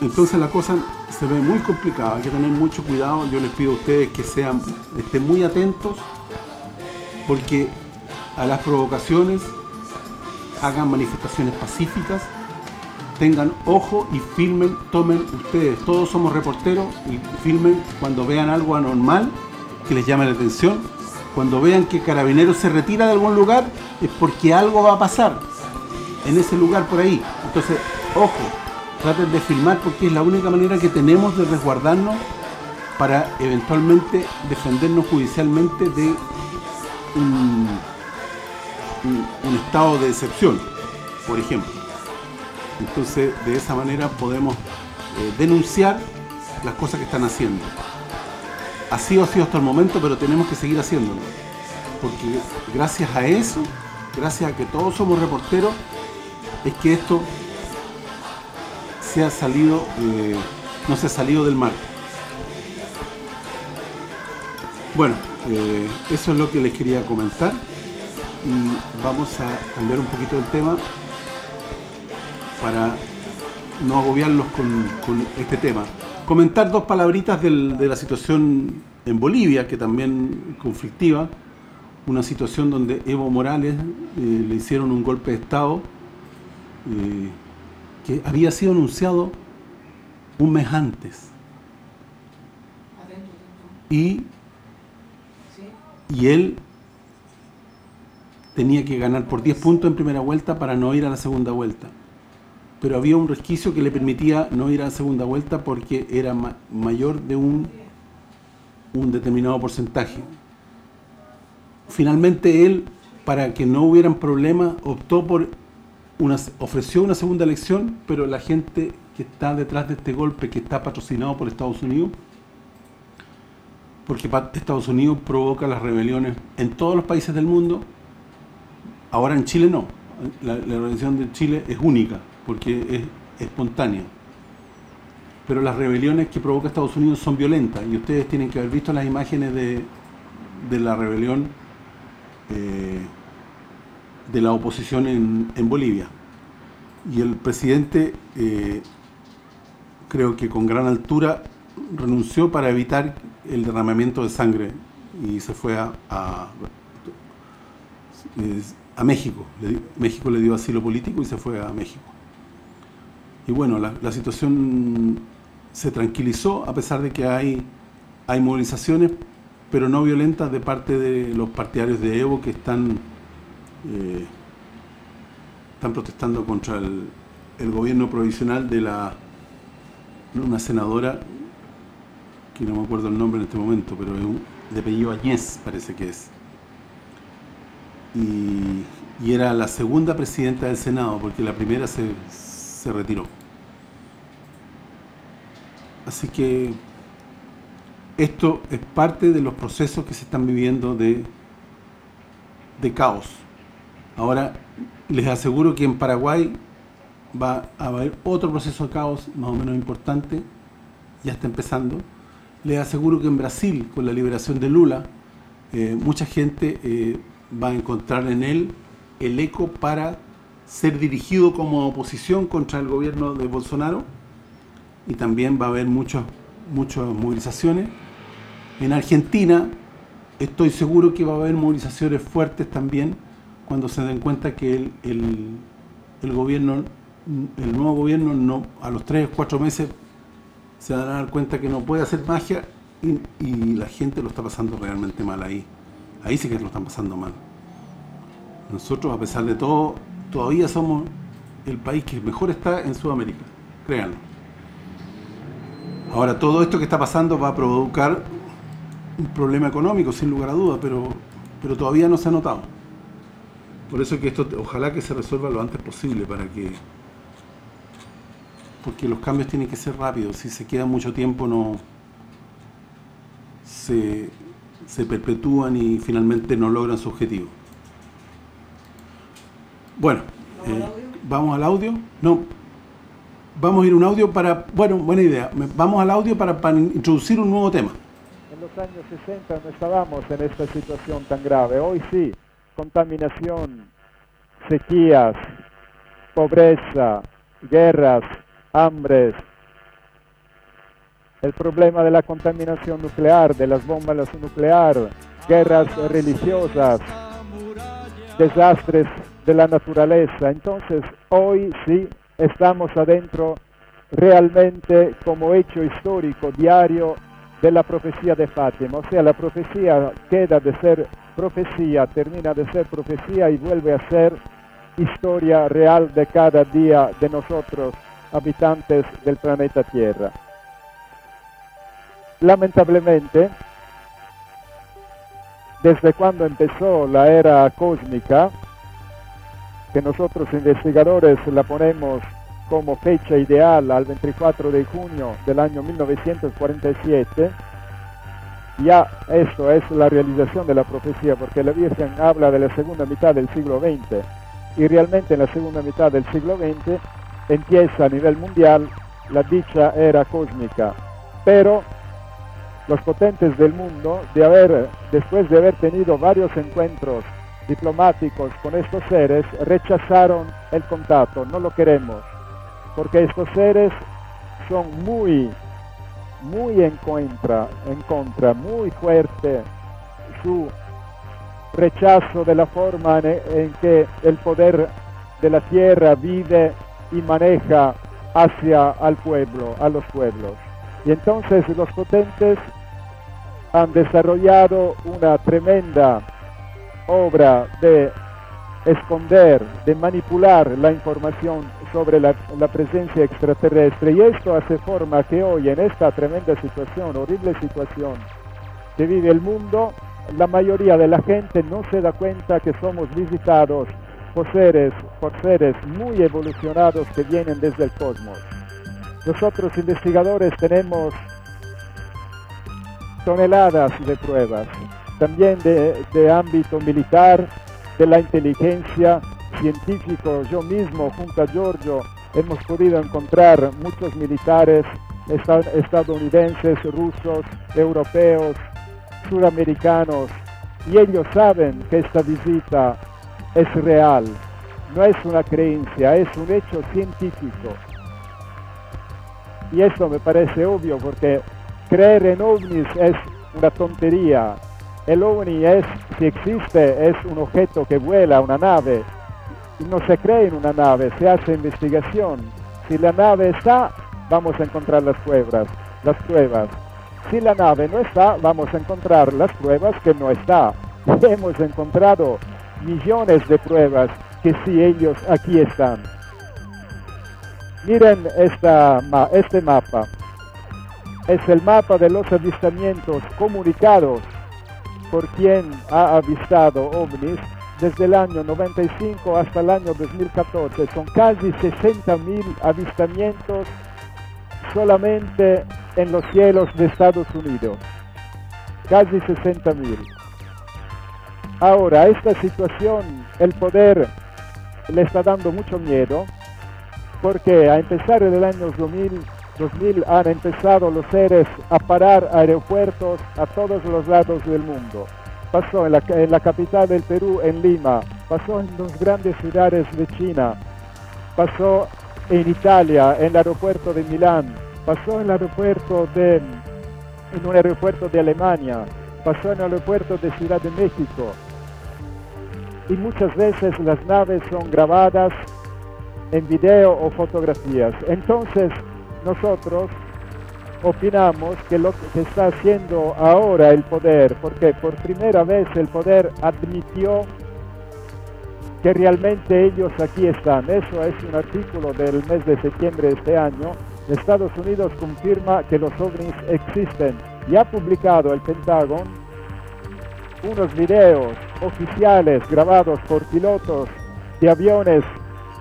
Entonces la cosa se ve muy complicada, hay que tener mucho cuidado. Yo les pido a ustedes que sean estén muy atentos porque a las provocaciones hagan manifestaciones pacíficas, tengan ojo y filmen, tomen ustedes, todos somos reporteros y filmen cuando vean algo anormal que les llame la atención cuando vean que Carabineros se retira de algún lugar, es porque algo va a pasar en ese lugar por ahí. Entonces, ojo, traten de filmar porque es la única manera que tenemos de resguardarnos para eventualmente defendernos judicialmente de un, estado de excepción, por ejemplo. Entonces, de esa manera podemos eh, denunciar las cosas que están haciendo así ha sido hasta el momento, pero tenemos que seguir haciéndolo. Porque gracias a eso, gracias a que todos somos reporteros, es que esto se ha salido, eh, no se ha salido del mar. Bueno, eh, eso es lo que les quería comentar. Y vamos a cambiar un poquito el tema para no agobiarlos con este tema. Comentar dos palabritas de la situación en Bolivia, que también conflictiva, una situación donde Evo Morales eh, le hicieron un golpe de Estado eh, que había sido anunciado un mes antes. Y, y él tenía que ganar por 10 puntos en primera vuelta para no ir a la segunda vuelta pero había un resquicio que le permitía no ir a la segunda vuelta porque era mayor de un, un determinado porcentaje. Finalmente él, para que no hubieran problemas, optó por una, ofreció una segunda elección, pero la gente que está detrás de este golpe, que está patrocinado por Estados Unidos, porque Estados Unidos provoca las rebeliones en todos los países del mundo, ahora en Chile no, la, rebelión de Chile es única, porque es espontánea. Pero las rebeliones que provoca Estados Unidos son violentas y ustedes tienen que haber visto las imágenes de, la rebelión eh, de la oposición en, Bolivia. Y el presidente, eh, creo que con gran altura, renunció para evitar el derramamiento de sangre y se fue a, a, México. México le dio asilo político y se fue a México. Y bueno, la, situación se tranquilizó a pesar de que hay hay movilizaciones, pero no violentas de parte de los partidarios de Evo que están eh, están protestando contra el, gobierno provisional de la una senadora que no me acuerdo el nombre en este momento, pero es de apellido Añez parece que es. Y, y era la segunda presidenta del Senado, porque la primera se se retiró. Así que esto es parte de los procesos que se están viviendo de, de caos. Ahora, les aseguro que en Paraguay va a haber otro proceso de caos más o menos importante, ya está empezando. Les aseguro que en Brasil, con la liberación de Lula, eh, mucha gente eh, va a encontrar en él el eco para ser dirigido como oposición contra el gobierno de Bolsonaro y también va a haber muchas muchas movilizaciones. En Argentina estoy seguro que va a haber movilizaciones fuertes también cuando se den cuenta que el, el, el gobierno, el nuevo gobierno no a los tres, cuatro meses se van a dar cuenta que no puede hacer magia y, la gente lo está pasando realmente mal ahí. Ahí sí que lo están pasando mal. Nosotros, a pesar de todo, todavía somos el país que mejor está en Sudamérica, créanlo. Ahora, todo esto que está pasando va a provocar un problema económico, sin lugar a duda, pero pero todavía no se ha notado. Por eso es que esto, ojalá que se resuelva lo antes posible, para que... Porque los cambios tienen que ser rápidos, si se queda mucho tiempo no... Se, se perpetúan y finalmente no logran su objetivo. Bueno, eh, ¿vamos al audio? No, vamos a ir a un audio para... Bueno, buena idea. Me- Vamos al audio para, para introducir un nuevo tema. En los años 60 no estábamos en esta situación tan grave. Hoy sí, contaminación, sequías, pobreza, guerras, hambres. El problema de la contaminación nuclear, de las bombas nucleares, guerras religiosas, desastres de la naturaleza. Entonces, hoy sí estamos adentro realmente como hecho histórico, diario, de la profecía de Fátima. O sea, la profecía queda de ser profecía, termina de ser profecía y vuelve a ser historia real de cada día de nosotros, habitantes del planeta Tierra. Lamentablemente, desde cuando empezó la era cósmica, que nosotros investigadores la ponemos como fecha ideal al 24 de junio del año 1947, ya esto es la realización de la profecía, porque la Virgen habla de la segunda mitad del siglo XX, y realmente en la segunda mitad del siglo XX empieza a nivel mundial la dicha era cósmica, pero los potentes del mundo, después de haber tenido varios encuentros diplomáticos con estos seres, rechazaron el contacto, no lo queremos, porque estos seres son muy, muy en contra, en contra, muy fuerte su rechazo de la forma en que el poder de la tierra vive y maneja hacia al pueblo, a los pueblos. Y entonces los potentes han desarrollado una tremenda obra de esconder, de manipular la información sobre la, la, presencia extraterrestre y esto hace forma que hoy en esta tremenda situación, horrible situación que vive el mundo, la mayoría de la gente no se da cuenta que somos visitados por seres, muy evolucionados que vienen desde el cosmos. Nosotros investigadores tenemos toneladas de pruebas, también de, de ámbito militar, de la inteligencia, científico, yo mismo junto a Giorgio hemos podido encontrar muchos militares estadounidenses, rusos, europeos, sudamericanos, y ellos saben que esta visita es real, no es una creencia, es un hecho científico. Y esto me parece obvio porque creer en ovnis es una tontería. El ovni es, si existe, es un objeto que vuela, una nave, no se cree en una nave, se hace investigación. Si la nave está, vamos a encontrar las pruebas, las pruebas. Si la nave no está, vamos a encontrar las pruebas que no está. Hemos encontrado millones de pruebas que sí ellos aquí están. Miren esta, este mapa. Es el mapa de los avistamientos comunicados por quien ha avistado ovnis desde el año 95 hasta el año 2014. Son casi 60 mil avistamientos solamente en los cielos de Estados Unidos. Casi 60 mil. Ahora, esta situación, el poder le está dando mucho miedo porque a empezar en el año 2000, 2000 han empezado los seres a parar aeropuertos a todos los lados del mundo pasó en la, capital del Perú, en Lima, pasó en las grandes ciudades de China, pasó en Italia, en el aeropuerto de Milán, pasó en el aeropuerto de, en un aeropuerto de Alemania, pasó en el aeropuerto de Ciudad de México. Y muchas veces las naves son grabadas en video o fotografías. Entonces nosotros opinamos que lo que está haciendo ahora el poder, porque por primera vez el poder admitió que realmente ellos aquí están. Eso es un artículo del mes de septiembre de este año. Estados Unidos confirma que los ovnis existen y ha publicado el Pentágono unos videos oficiales grabados por pilotos de aviones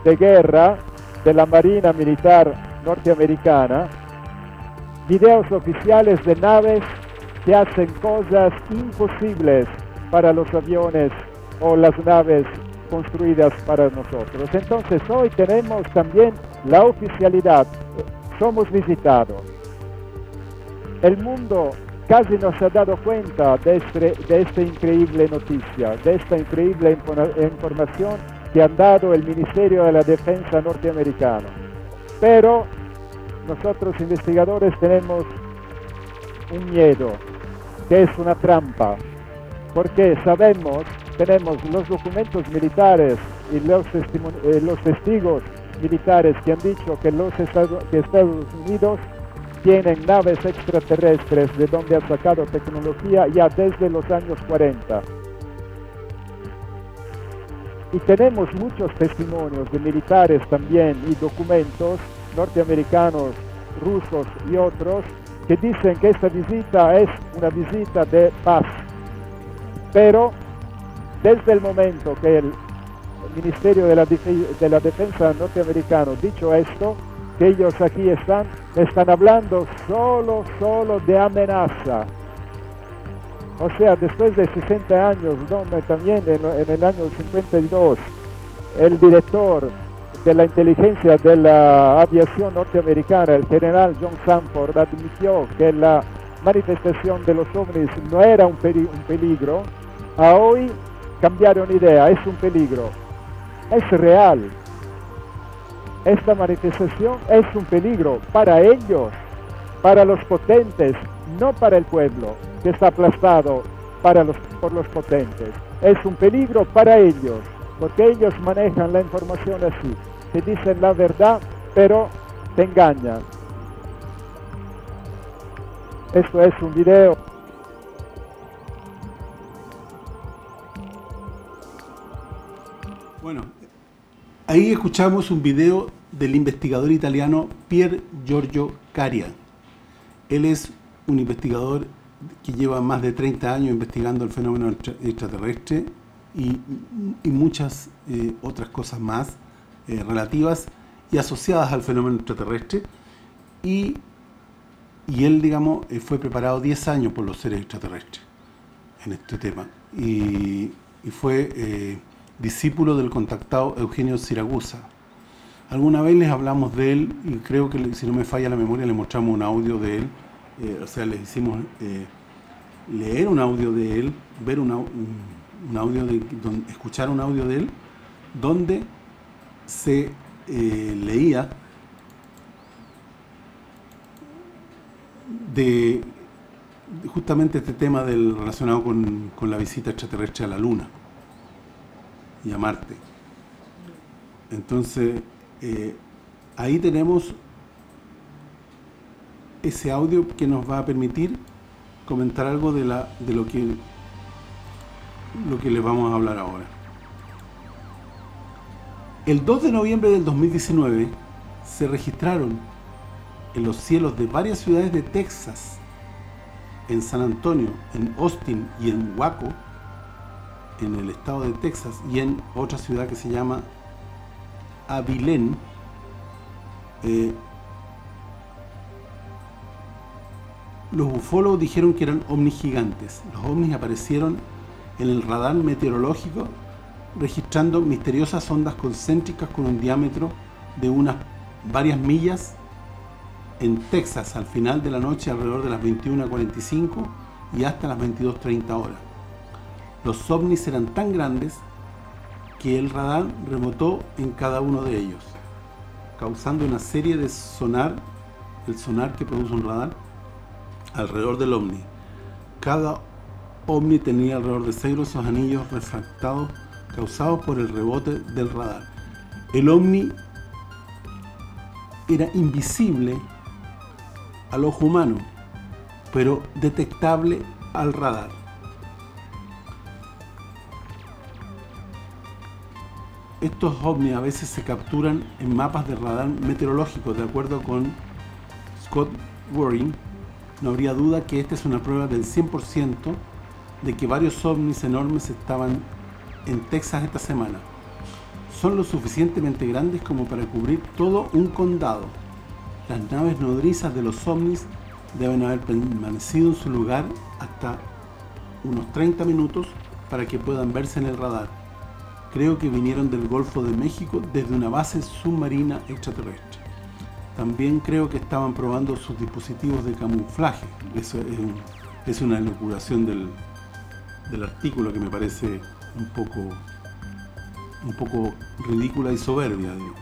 de guerra de la Marina Militar norteamericana, videos oficiales de naves que hacen cosas imposibles para los aviones o las naves construidas para nosotros. Entonces hoy tenemos también la oficialidad, somos visitados. El mundo casi no se ha dado cuenta de, este, esta increíble noticia, de esta increíble información que han dado el Ministerio de la Defensa norteamericano. Pero nosotros investigadores tenemos un miedo, que es una trampa, porque sabemos, tenemos los documentos militares y los, eh, testigos militares que han dicho que los que Estados Unidos tienen naves extraterrestres de donde ha sacado tecnología ya desde los años 40. Y tenemos muchos testimonios de militares también y documentos norteamericanos, rusos y otros que dicen que esta visita es una visita de paz. Pero desde el momento que el Ministerio de la, de la Defensa norteamericano dicho esto, que ellos aquí están, están hablando solo, solo de amenaza. O sea, después de 60 años, donde también en, el año 52, el director de la inteligencia de la aviación norteamericana, el general John Sanford, admitió que la manifestación de los ovnis no era un, un peligro, a hoy cambiaron idea, es un peligro. Es real, esta manifestación es un peligro para ellos, para los potentes, no para el pueblo que está aplastado para los, por los potentes. Es un peligro para ellos, porque ellos manejan la información así. Te dicen la verdad, pero te engañan. Esto es un video. Bueno, Ahí escuchamos un video del investigador italiano Pier Giorgio Caria. Él es un investigador que lleva más de 30 años investigando el fenómeno extraterrestre y, muchas eh, otras cosas más eh, relativas y asociadas al fenómeno extraterrestre. Y, él, digamos, eh, fue preparado 10 años por los seres extraterrestres en este tema. Y, y fue discípulo del contactado Eugenio Siragusa. Alguna vez les hablamos de él y creo que si no me falla la memoria le mostramos un audio de él, eh, o sea, les hicimos eh, leer un audio de él, ver un, audio de escuchar un audio de él donde se eh, leía de justamente este tema del relacionado con, con la visita extraterrestre a la Luna y a Marte. Entonces, eh, ahí tenemos ese audio que nos va a permitir comentar algo de, lo que lo que les vamos a hablar ahora. El 2 de noviembre del 2019 se registraron en los cielos de varias ciudades de Texas, en San Antonio, en Austin y en Waco, en el estado de Texas y en otra ciudad que se llama Abilene, eh, los ufólogos dijeron que eran ovnis gigantes. Los ovnis aparecieron en el radar meteorológico registrando misteriosas ondas concéntricas con un diámetro de unas varias millas en Texas al final de la noche alrededor de las 21.45 y hasta las 22.30 horas. Los ovnis eran tan grandes que el radar rebotó en cada uno de ellos, causando una serie de sonar, el sonar que produce un radar, alrededor del ovni. Cada ovni tenía alrededor de seis esos anillos refractados causados por el rebote del radar. El ovni era invisible al ojo humano, pero detectable al radar. Estos ovnis a veces se capturan en mapas de radar meteorológico, de acuerdo con Scott Waring. No habría duda que esta es una prueba del 100% de que varios ovnis enormes estaban en Texas esta semana. Son lo suficientemente grandes como para cubrir todo un condado. Las naves nodrizas de los ovnis deben haber permanecido en su lugar hasta unos 30 minutos para que puedan verse en el radar. Creo que vinieron del Golfo de México desde una base submarina extraterrestre. También creo que estaban probando sus dispositivos de camuflaje. Eso es, un, es una locuración del, del artículo que me parece un poco un poco ridícula y soberbia digo,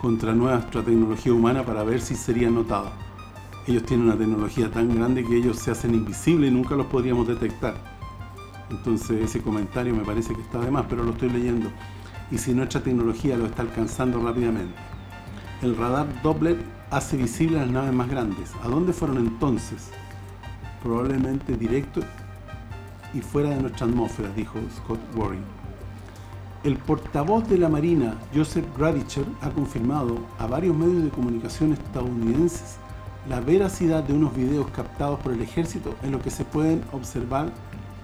contra nuestra tecnología humana para ver si sería notada. Ellos tienen una tecnología tan grande que ellos se hacen invisibles y nunca los podríamos detectar. Entonces ese comentario me parece que está de más, pero lo estoy leyendo. Y si nuestra tecnología lo está alcanzando rápidamente. El radar Doppler hace visibles las naves más grandes. ¿A dónde fueron entonces? Probablemente directo y fuera de nuestra atmósfera, dijo Scott Waring. El portavoz de la Marina, Joseph Gradicher, ha confirmado a varios medios de comunicación estadounidenses la veracidad de unos videos captados por el ejército en los que se pueden observar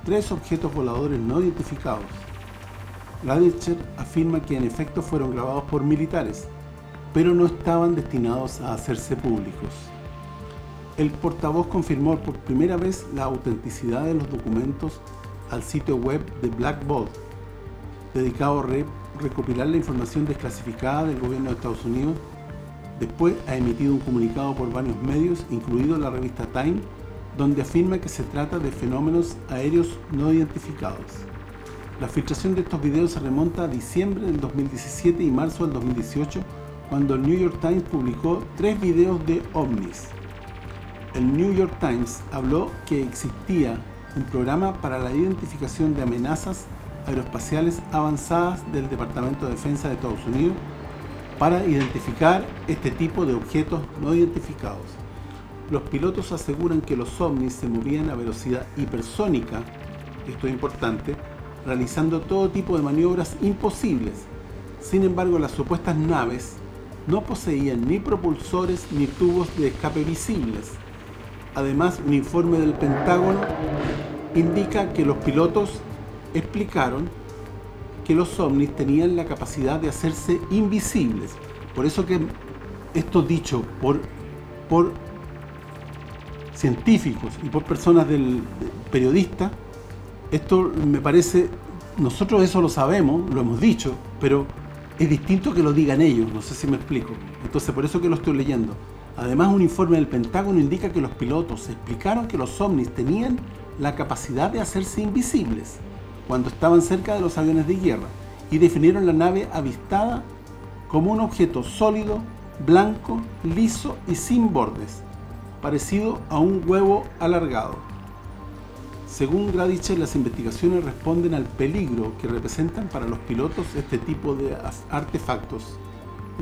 tres objetos voladores no identificados. Gradicher afirma que en efecto fueron grabados por militares, pero no estaban destinados a hacerse públicos. El portavoz confirmó por primera vez la autenticidad de los documentos al sitio web de Black Bolt, dedicado a recopilar la información desclasificada del gobierno de Estados Unidos. Después ha emitido un comunicado por varios medios, incluido la revista Time, donde afirma que se trata de fenómenos aéreos no identificados. La filtración de estos videos se remonta a diciembre del 2017 y marzo del 2018, cuando el New York Times publicó tres videos de ovnis el New York Times habló que existía un programa para la identificación de amenazas aeroespaciales avanzadas del Departamento de Defensa de Estados Unidos para identificar este tipo de objetos no identificados. Los pilotos aseguran que los ovnis se movían a velocidad hipersónica, esto es importante, realizando todo tipo de maniobras imposibles. Sin embargo, las supuestas naves no poseían ni propulsores ni tubos de escape visibles. Además, un informe del Pentágono indica que los pilotos explicaron que los ovnis tenían la capacidad de hacerse invisibles. Por eso que esto dicho por, por científicos y por personas del periodista, esto me parece, nosotros eso lo sabemos, lo hemos dicho, pero es distinto que lo digan ellos, no sé si me explico. Entonces, por eso que lo estoy leyendo. Además, un informe del Pentágono indica que los pilotos explicaron que los ovnis tenían la capacidad de hacerse invisibles cuando estaban cerca de los aviones de guerra y definieron la nave avistada como un objeto sólido, blanco, liso y sin bordes, parecido a un huevo alargado. Según Gradiche, las investigaciones responden al peligro que representan para los pilotos este tipo de artefactos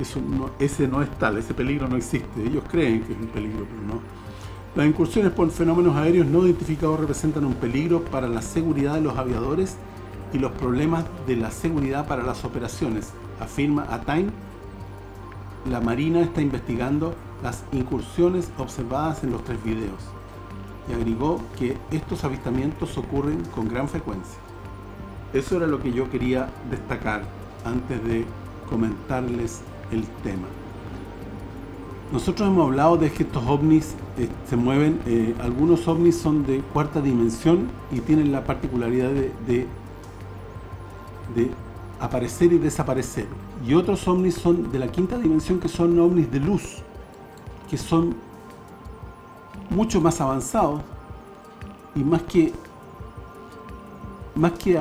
eso no, ese no es tal, ese peligro no existe. Ellos creen que es un peligro, pero no. Las incursiones por fenómenos aéreos no identificados representan un peligro para la seguridad de los aviadores y los problemas de la seguridad para las operaciones, afirma a Time. La Marina está investigando las incursiones observadas en los tres videos y agregó que estos avistamientos ocurren con gran frecuencia. Eso era lo que yo quería destacar antes de comentarles el tema. Nosotros hemos hablado de que estos ovnis eh, se mueven, eh, algunos ovnis son de cuarta dimensión y tienen la particularidad de, de, de, aparecer y desaparecer. Y otros ovnis son de la quinta dimensión que son ovnis de luz, que son mucho más avanzados y más que más que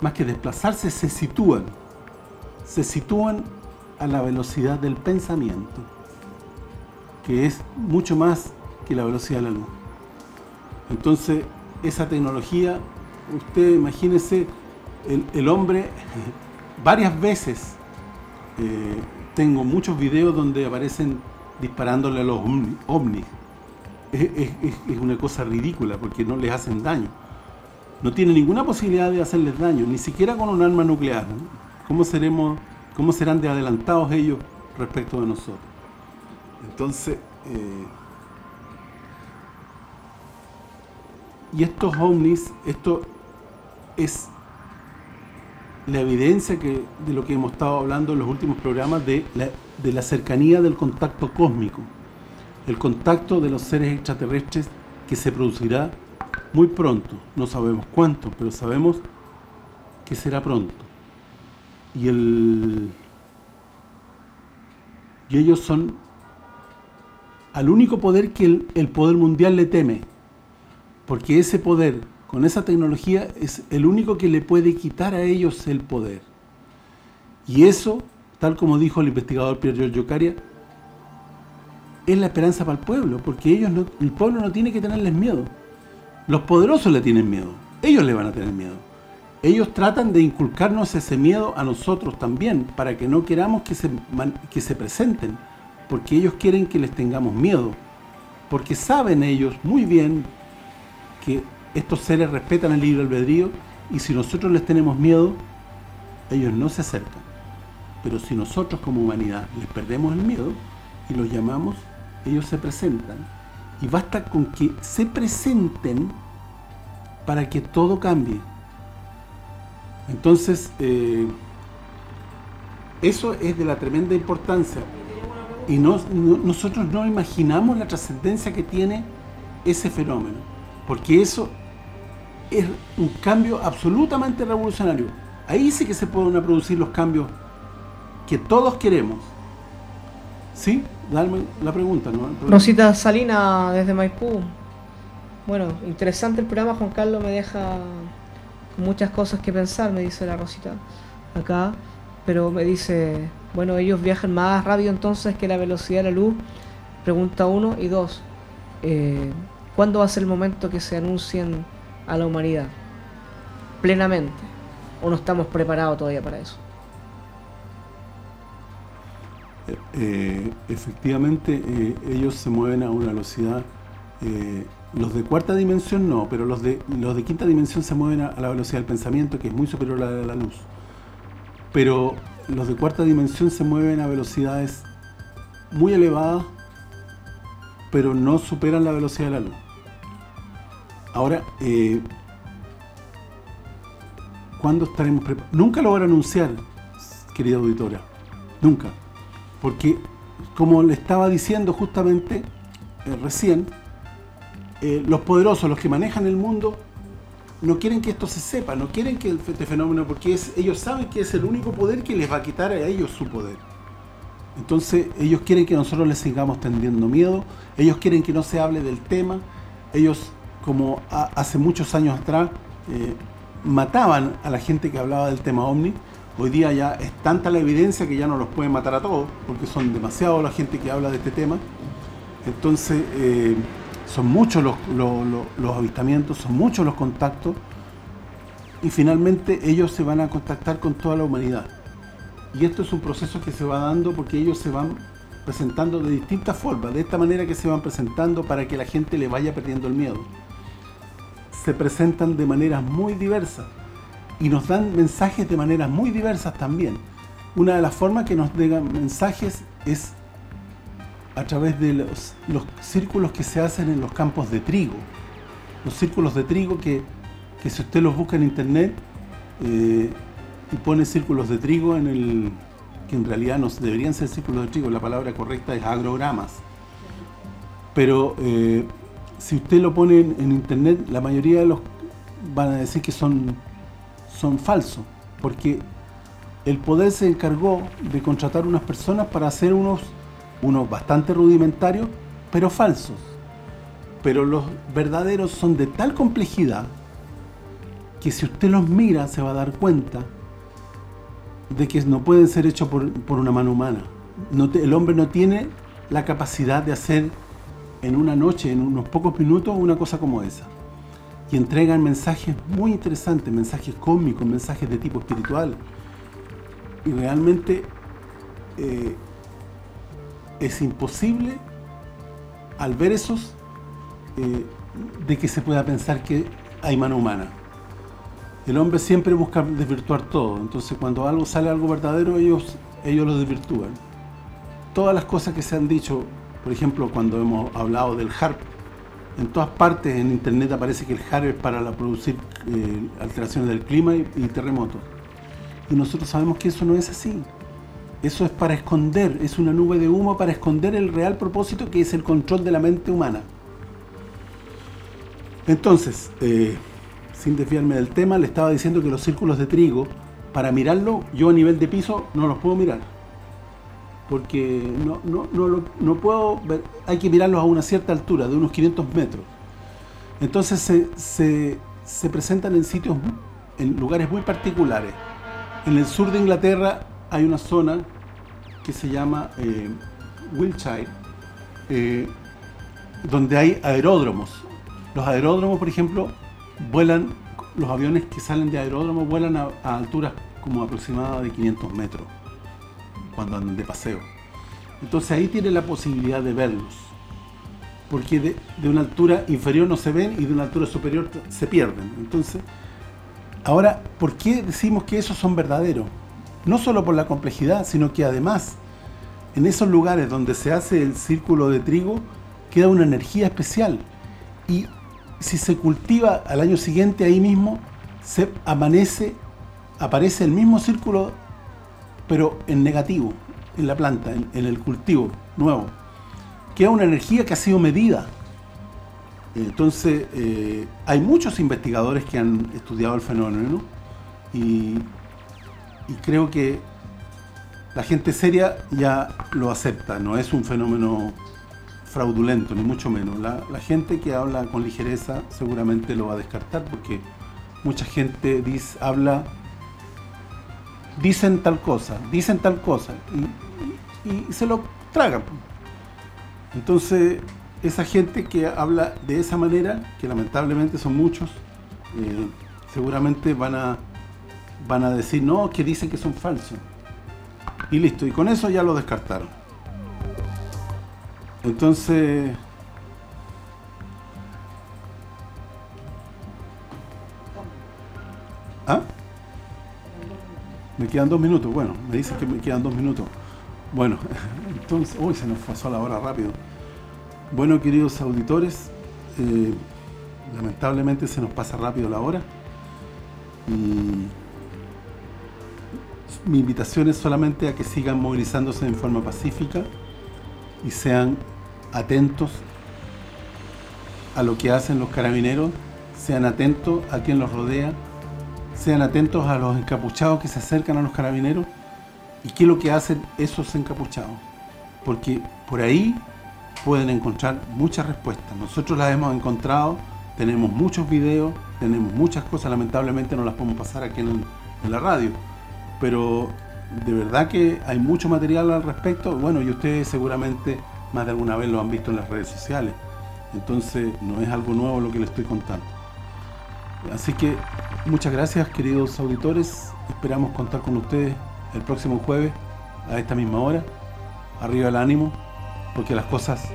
más que desplazarse, se sitúan. Se sitúan a la velocidad del pensamiento, que es mucho más que la velocidad de la luz. Entonces, esa tecnología, usted imagínese, el, el hombre varias veces, eh, tengo muchos videos donde aparecen disparándole a los ovnis. Es, una cosa ridícula porque no les hacen daño. No tienen ninguna posibilidad de hacerles daño, ni siquiera con un arma nuclear. ¿Cómo, seremos, ¿Cómo serán de adelantados ellos respecto de nosotros? Entonces, eh, y estos ovnis, esto es la evidencia que de lo que hemos estado hablando en los últimos programas de la, de la cercanía del contacto cósmico, el contacto de los seres extraterrestres que se producirá muy pronto, no sabemos cuánto, pero sabemos que será pronto. Y el y ellos son al único poder que el, el poder mundial le teme, porque ese poder con esa tecnología es el único que le puede quitar a ellos el poder. Y eso, tal como dijo el investigador Pierre Giorgio Caria, es la esperanza para el pueblo, porque ellos el pueblo no tiene que tenerles miedo. Los poderosos le tienen miedo, ellos le van a tener miedo. Ellos tratan de inculcarnos ese miedo a nosotros también, para que no queramos que se, que se presenten, porque ellos quieren que les tengamos miedo, porque saben ellos muy bien que estos seres respetan el libre albedrío y si nosotros les tenemos miedo, ellos no se acercan. Pero si nosotros como humanidad les perdemos el miedo y los llamamos, ellos se presentan. Y basta con que se presenten para que todo cambie. Entonces, eh, eso es de la tremenda importancia. Y no, no, nosotros no imaginamos la trascendencia que tiene ese fenómeno. Porque eso es un cambio absolutamente revolucionario. Ahí sí que se pueden producir los cambios que todos queremos. ¿Sí? Dame la pregunta. ¿no? Rosita Salina desde Maipú. Bueno, interesante el programa, Juan Carlos me deja muchas cosas que pensar, me dice la Rosita acá, pero me dice, bueno, ellos viajan más rápido entonces que la velocidad de la luz, pregunta uno, y dos, eh, ¿cuándo va a ser el momento que se anuncien a la humanidad plenamente. O no estamos preparados todavía para eso eh, efectivamente eh, ellos se mueven a una velocidad eh, los de cuarta dimensión no pero los de los de quinta dimensión se mueven a, la velocidad del pensamiento que es muy superior a la de la luz. Pero los de cuarta dimensión se mueven a velocidades muy elevadas pero no superan la velocidad de la luz Ahora, eh, ¿cuándo estaremos preparados? Nunca lo van a anunciar, querida auditora. Nunca. Porque, como le estaba diciendo justamente eh, recién, eh, los poderosos, los que manejan el mundo, no quieren que esto se sepa, no quieren que este fenómeno, porque ellos saben que es el único poder que les va a quitar a ellos su poder. Entonces, ellos quieren que nosotros les sigamos tendiendo miedo, ellos quieren que no se hable del tema, ellos como hace muchos años atrás eh, mataban a la gente que hablaba del tema OVNI, hoy día ya es tanta la evidencia que ya no los pueden matar a todos, porque son demasiado la gente que habla de este tema. Entonces, eh, son muchos los, avistamientos, son muchos los contactos, y finalmente ellos se van a contactar con toda la humanidad. Y esto es un proceso que se va dando porque ellos se van presentando de distintas formas, de esta manera que se van presentando para que la gente le vaya perdiendo el miedo se presentan de maneras muy diversas y nos dan mensajes de maneras muy diversas también. Una de las formas que nos den mensajes es a través de los, los, círculos que se hacen en los campos de trigo. Los círculos de trigo que, que si usted los busca en internet eh, y pone círculos de trigo en el que en realidad no deberían ser círculos de trigo, la palabra correcta es agrogramas. Pero eh, si usted lo pone en, internet, la mayoría de los van a decir que son son falsos, porque el poder se encargó de contratar unas personas para hacer unos unos bastante rudimentarios, pero falsos. Pero los verdaderos son de tal complejidad que si usted los mira se va a dar cuenta de que no pueden ser hechos por, por una mano humana. El hombre no tiene la capacidad de hacer en una noche, en unos pocos minutos, una cosa como esa. Y entregan mensajes muy interesantes, mensajes cósmicos, mensajes de tipo espiritual. Y realmente eh, es imposible al ver esos eh, de que se pueda pensar que hay mano humana. El hombre siempre busca desvirtuar todo, entonces cuando algo sale algo verdadero, ellos ellos lo desvirtúan. Todas las cosas que se han dicho, por ejemplo, cuando hemos hablado del HARP, en todas partes en internet aparece que el HARP es para producir eh, alteraciones del clima y, y terremotos. Y nosotros sabemos que eso no es así. Eso es para esconder, es una nube de humo para esconder el real propósito que es el control de la mente humana. Entonces, eh, sin desviarme del tema, le estaba diciendo que los círculos de trigo, para mirarlo, yo a nivel de piso no los puedo mirar. Porque no, no, no, no puedo ver, hay que mirarlos a una cierta altura, de unos 500 metros. Entonces se, se, se presentan en sitios, en lugares muy particulares. En el sur de Inglaterra hay una zona que se llama eh, Wiltshire, eh, donde hay aeródromos. Los aeródromos, por ejemplo, vuelan, los aviones que salen de aeródromos vuelan a, a alturas como aproximadas de 500 metros, cuando andan de paseo. Entonces ahí tiene la posibilidad de verlos, porque de, una altura inferior no se ven y de una altura superior se pierden. Entonces, ahora, ¿por qué decimos que esos son verdaderos? No solo por la complejidad, sino que además, en esos lugares donde se hace el círculo de trigo, queda una energía especial. Y si se cultiva al año siguiente ahí mismo, se amanece, aparece el mismo círculo, pero en negativo, en la planta, en, el cultivo nuevo. Queda una energía que ha sido medida. Entonces, eh, hay muchos investigadores que han estudiado el fenómeno y, y creo que la gente seria ya lo acepta, no es un fenómeno fraudulento, ni mucho menos. La, la gente que habla con ligereza seguramente lo va a descartar porque mucha gente dice, habla, dicen tal cosa, dicen tal cosa y, se lo tragan. Entonces, esa gente que habla de esa manera, que lamentablemente son muchos, eh, seguramente van a, van a decir, no, que dicen que son falsos. Y listo, y con eso ya lo descartaron. Entonces... Me quedan dos minutos. Bueno, me dicen que me quedan dos minutos. Bueno, entonces... Uy, se nos pasó la hora rápido. Bueno, queridos auditores, eh, lamentablemente se nos pasa rápido la hora. Y mi invitación es solamente a que sigan movilizándose en forma pacífica y sean atentos a lo que hacen los carabineros, sean atentos a quien los rodea, sean atentos a los encapuchados que se acercan a los carabineros y qué es lo que hacen esos encapuchados. Porque por ahí pueden encontrar muchas respuestas. Nosotros las hemos encontrado, tenemos muchos videos, tenemos muchas cosas, lamentablemente no las podemos pasar aquí en, en la radio, pero de verdad que hay mucho material al respecto, bueno, y ustedes seguramente más de alguna vez lo han visto en las redes sociales, entonces no es algo nuevo lo que les estoy contando. Así que muchas gracias queridos auditores, esperamos contar con ustedes el próximo jueves a esta misma hora, arriba el ánimo, porque las cosas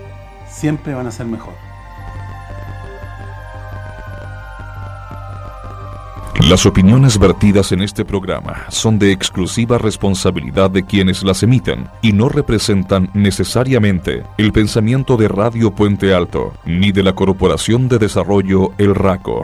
siempre van a ser mejor. Las opiniones vertidas en este programa son de exclusiva responsabilidad de quienes las emiten y no representan necesariamente el pensamiento de Radio Puente Alto ni de la Corporación de Desarrollo El Raco.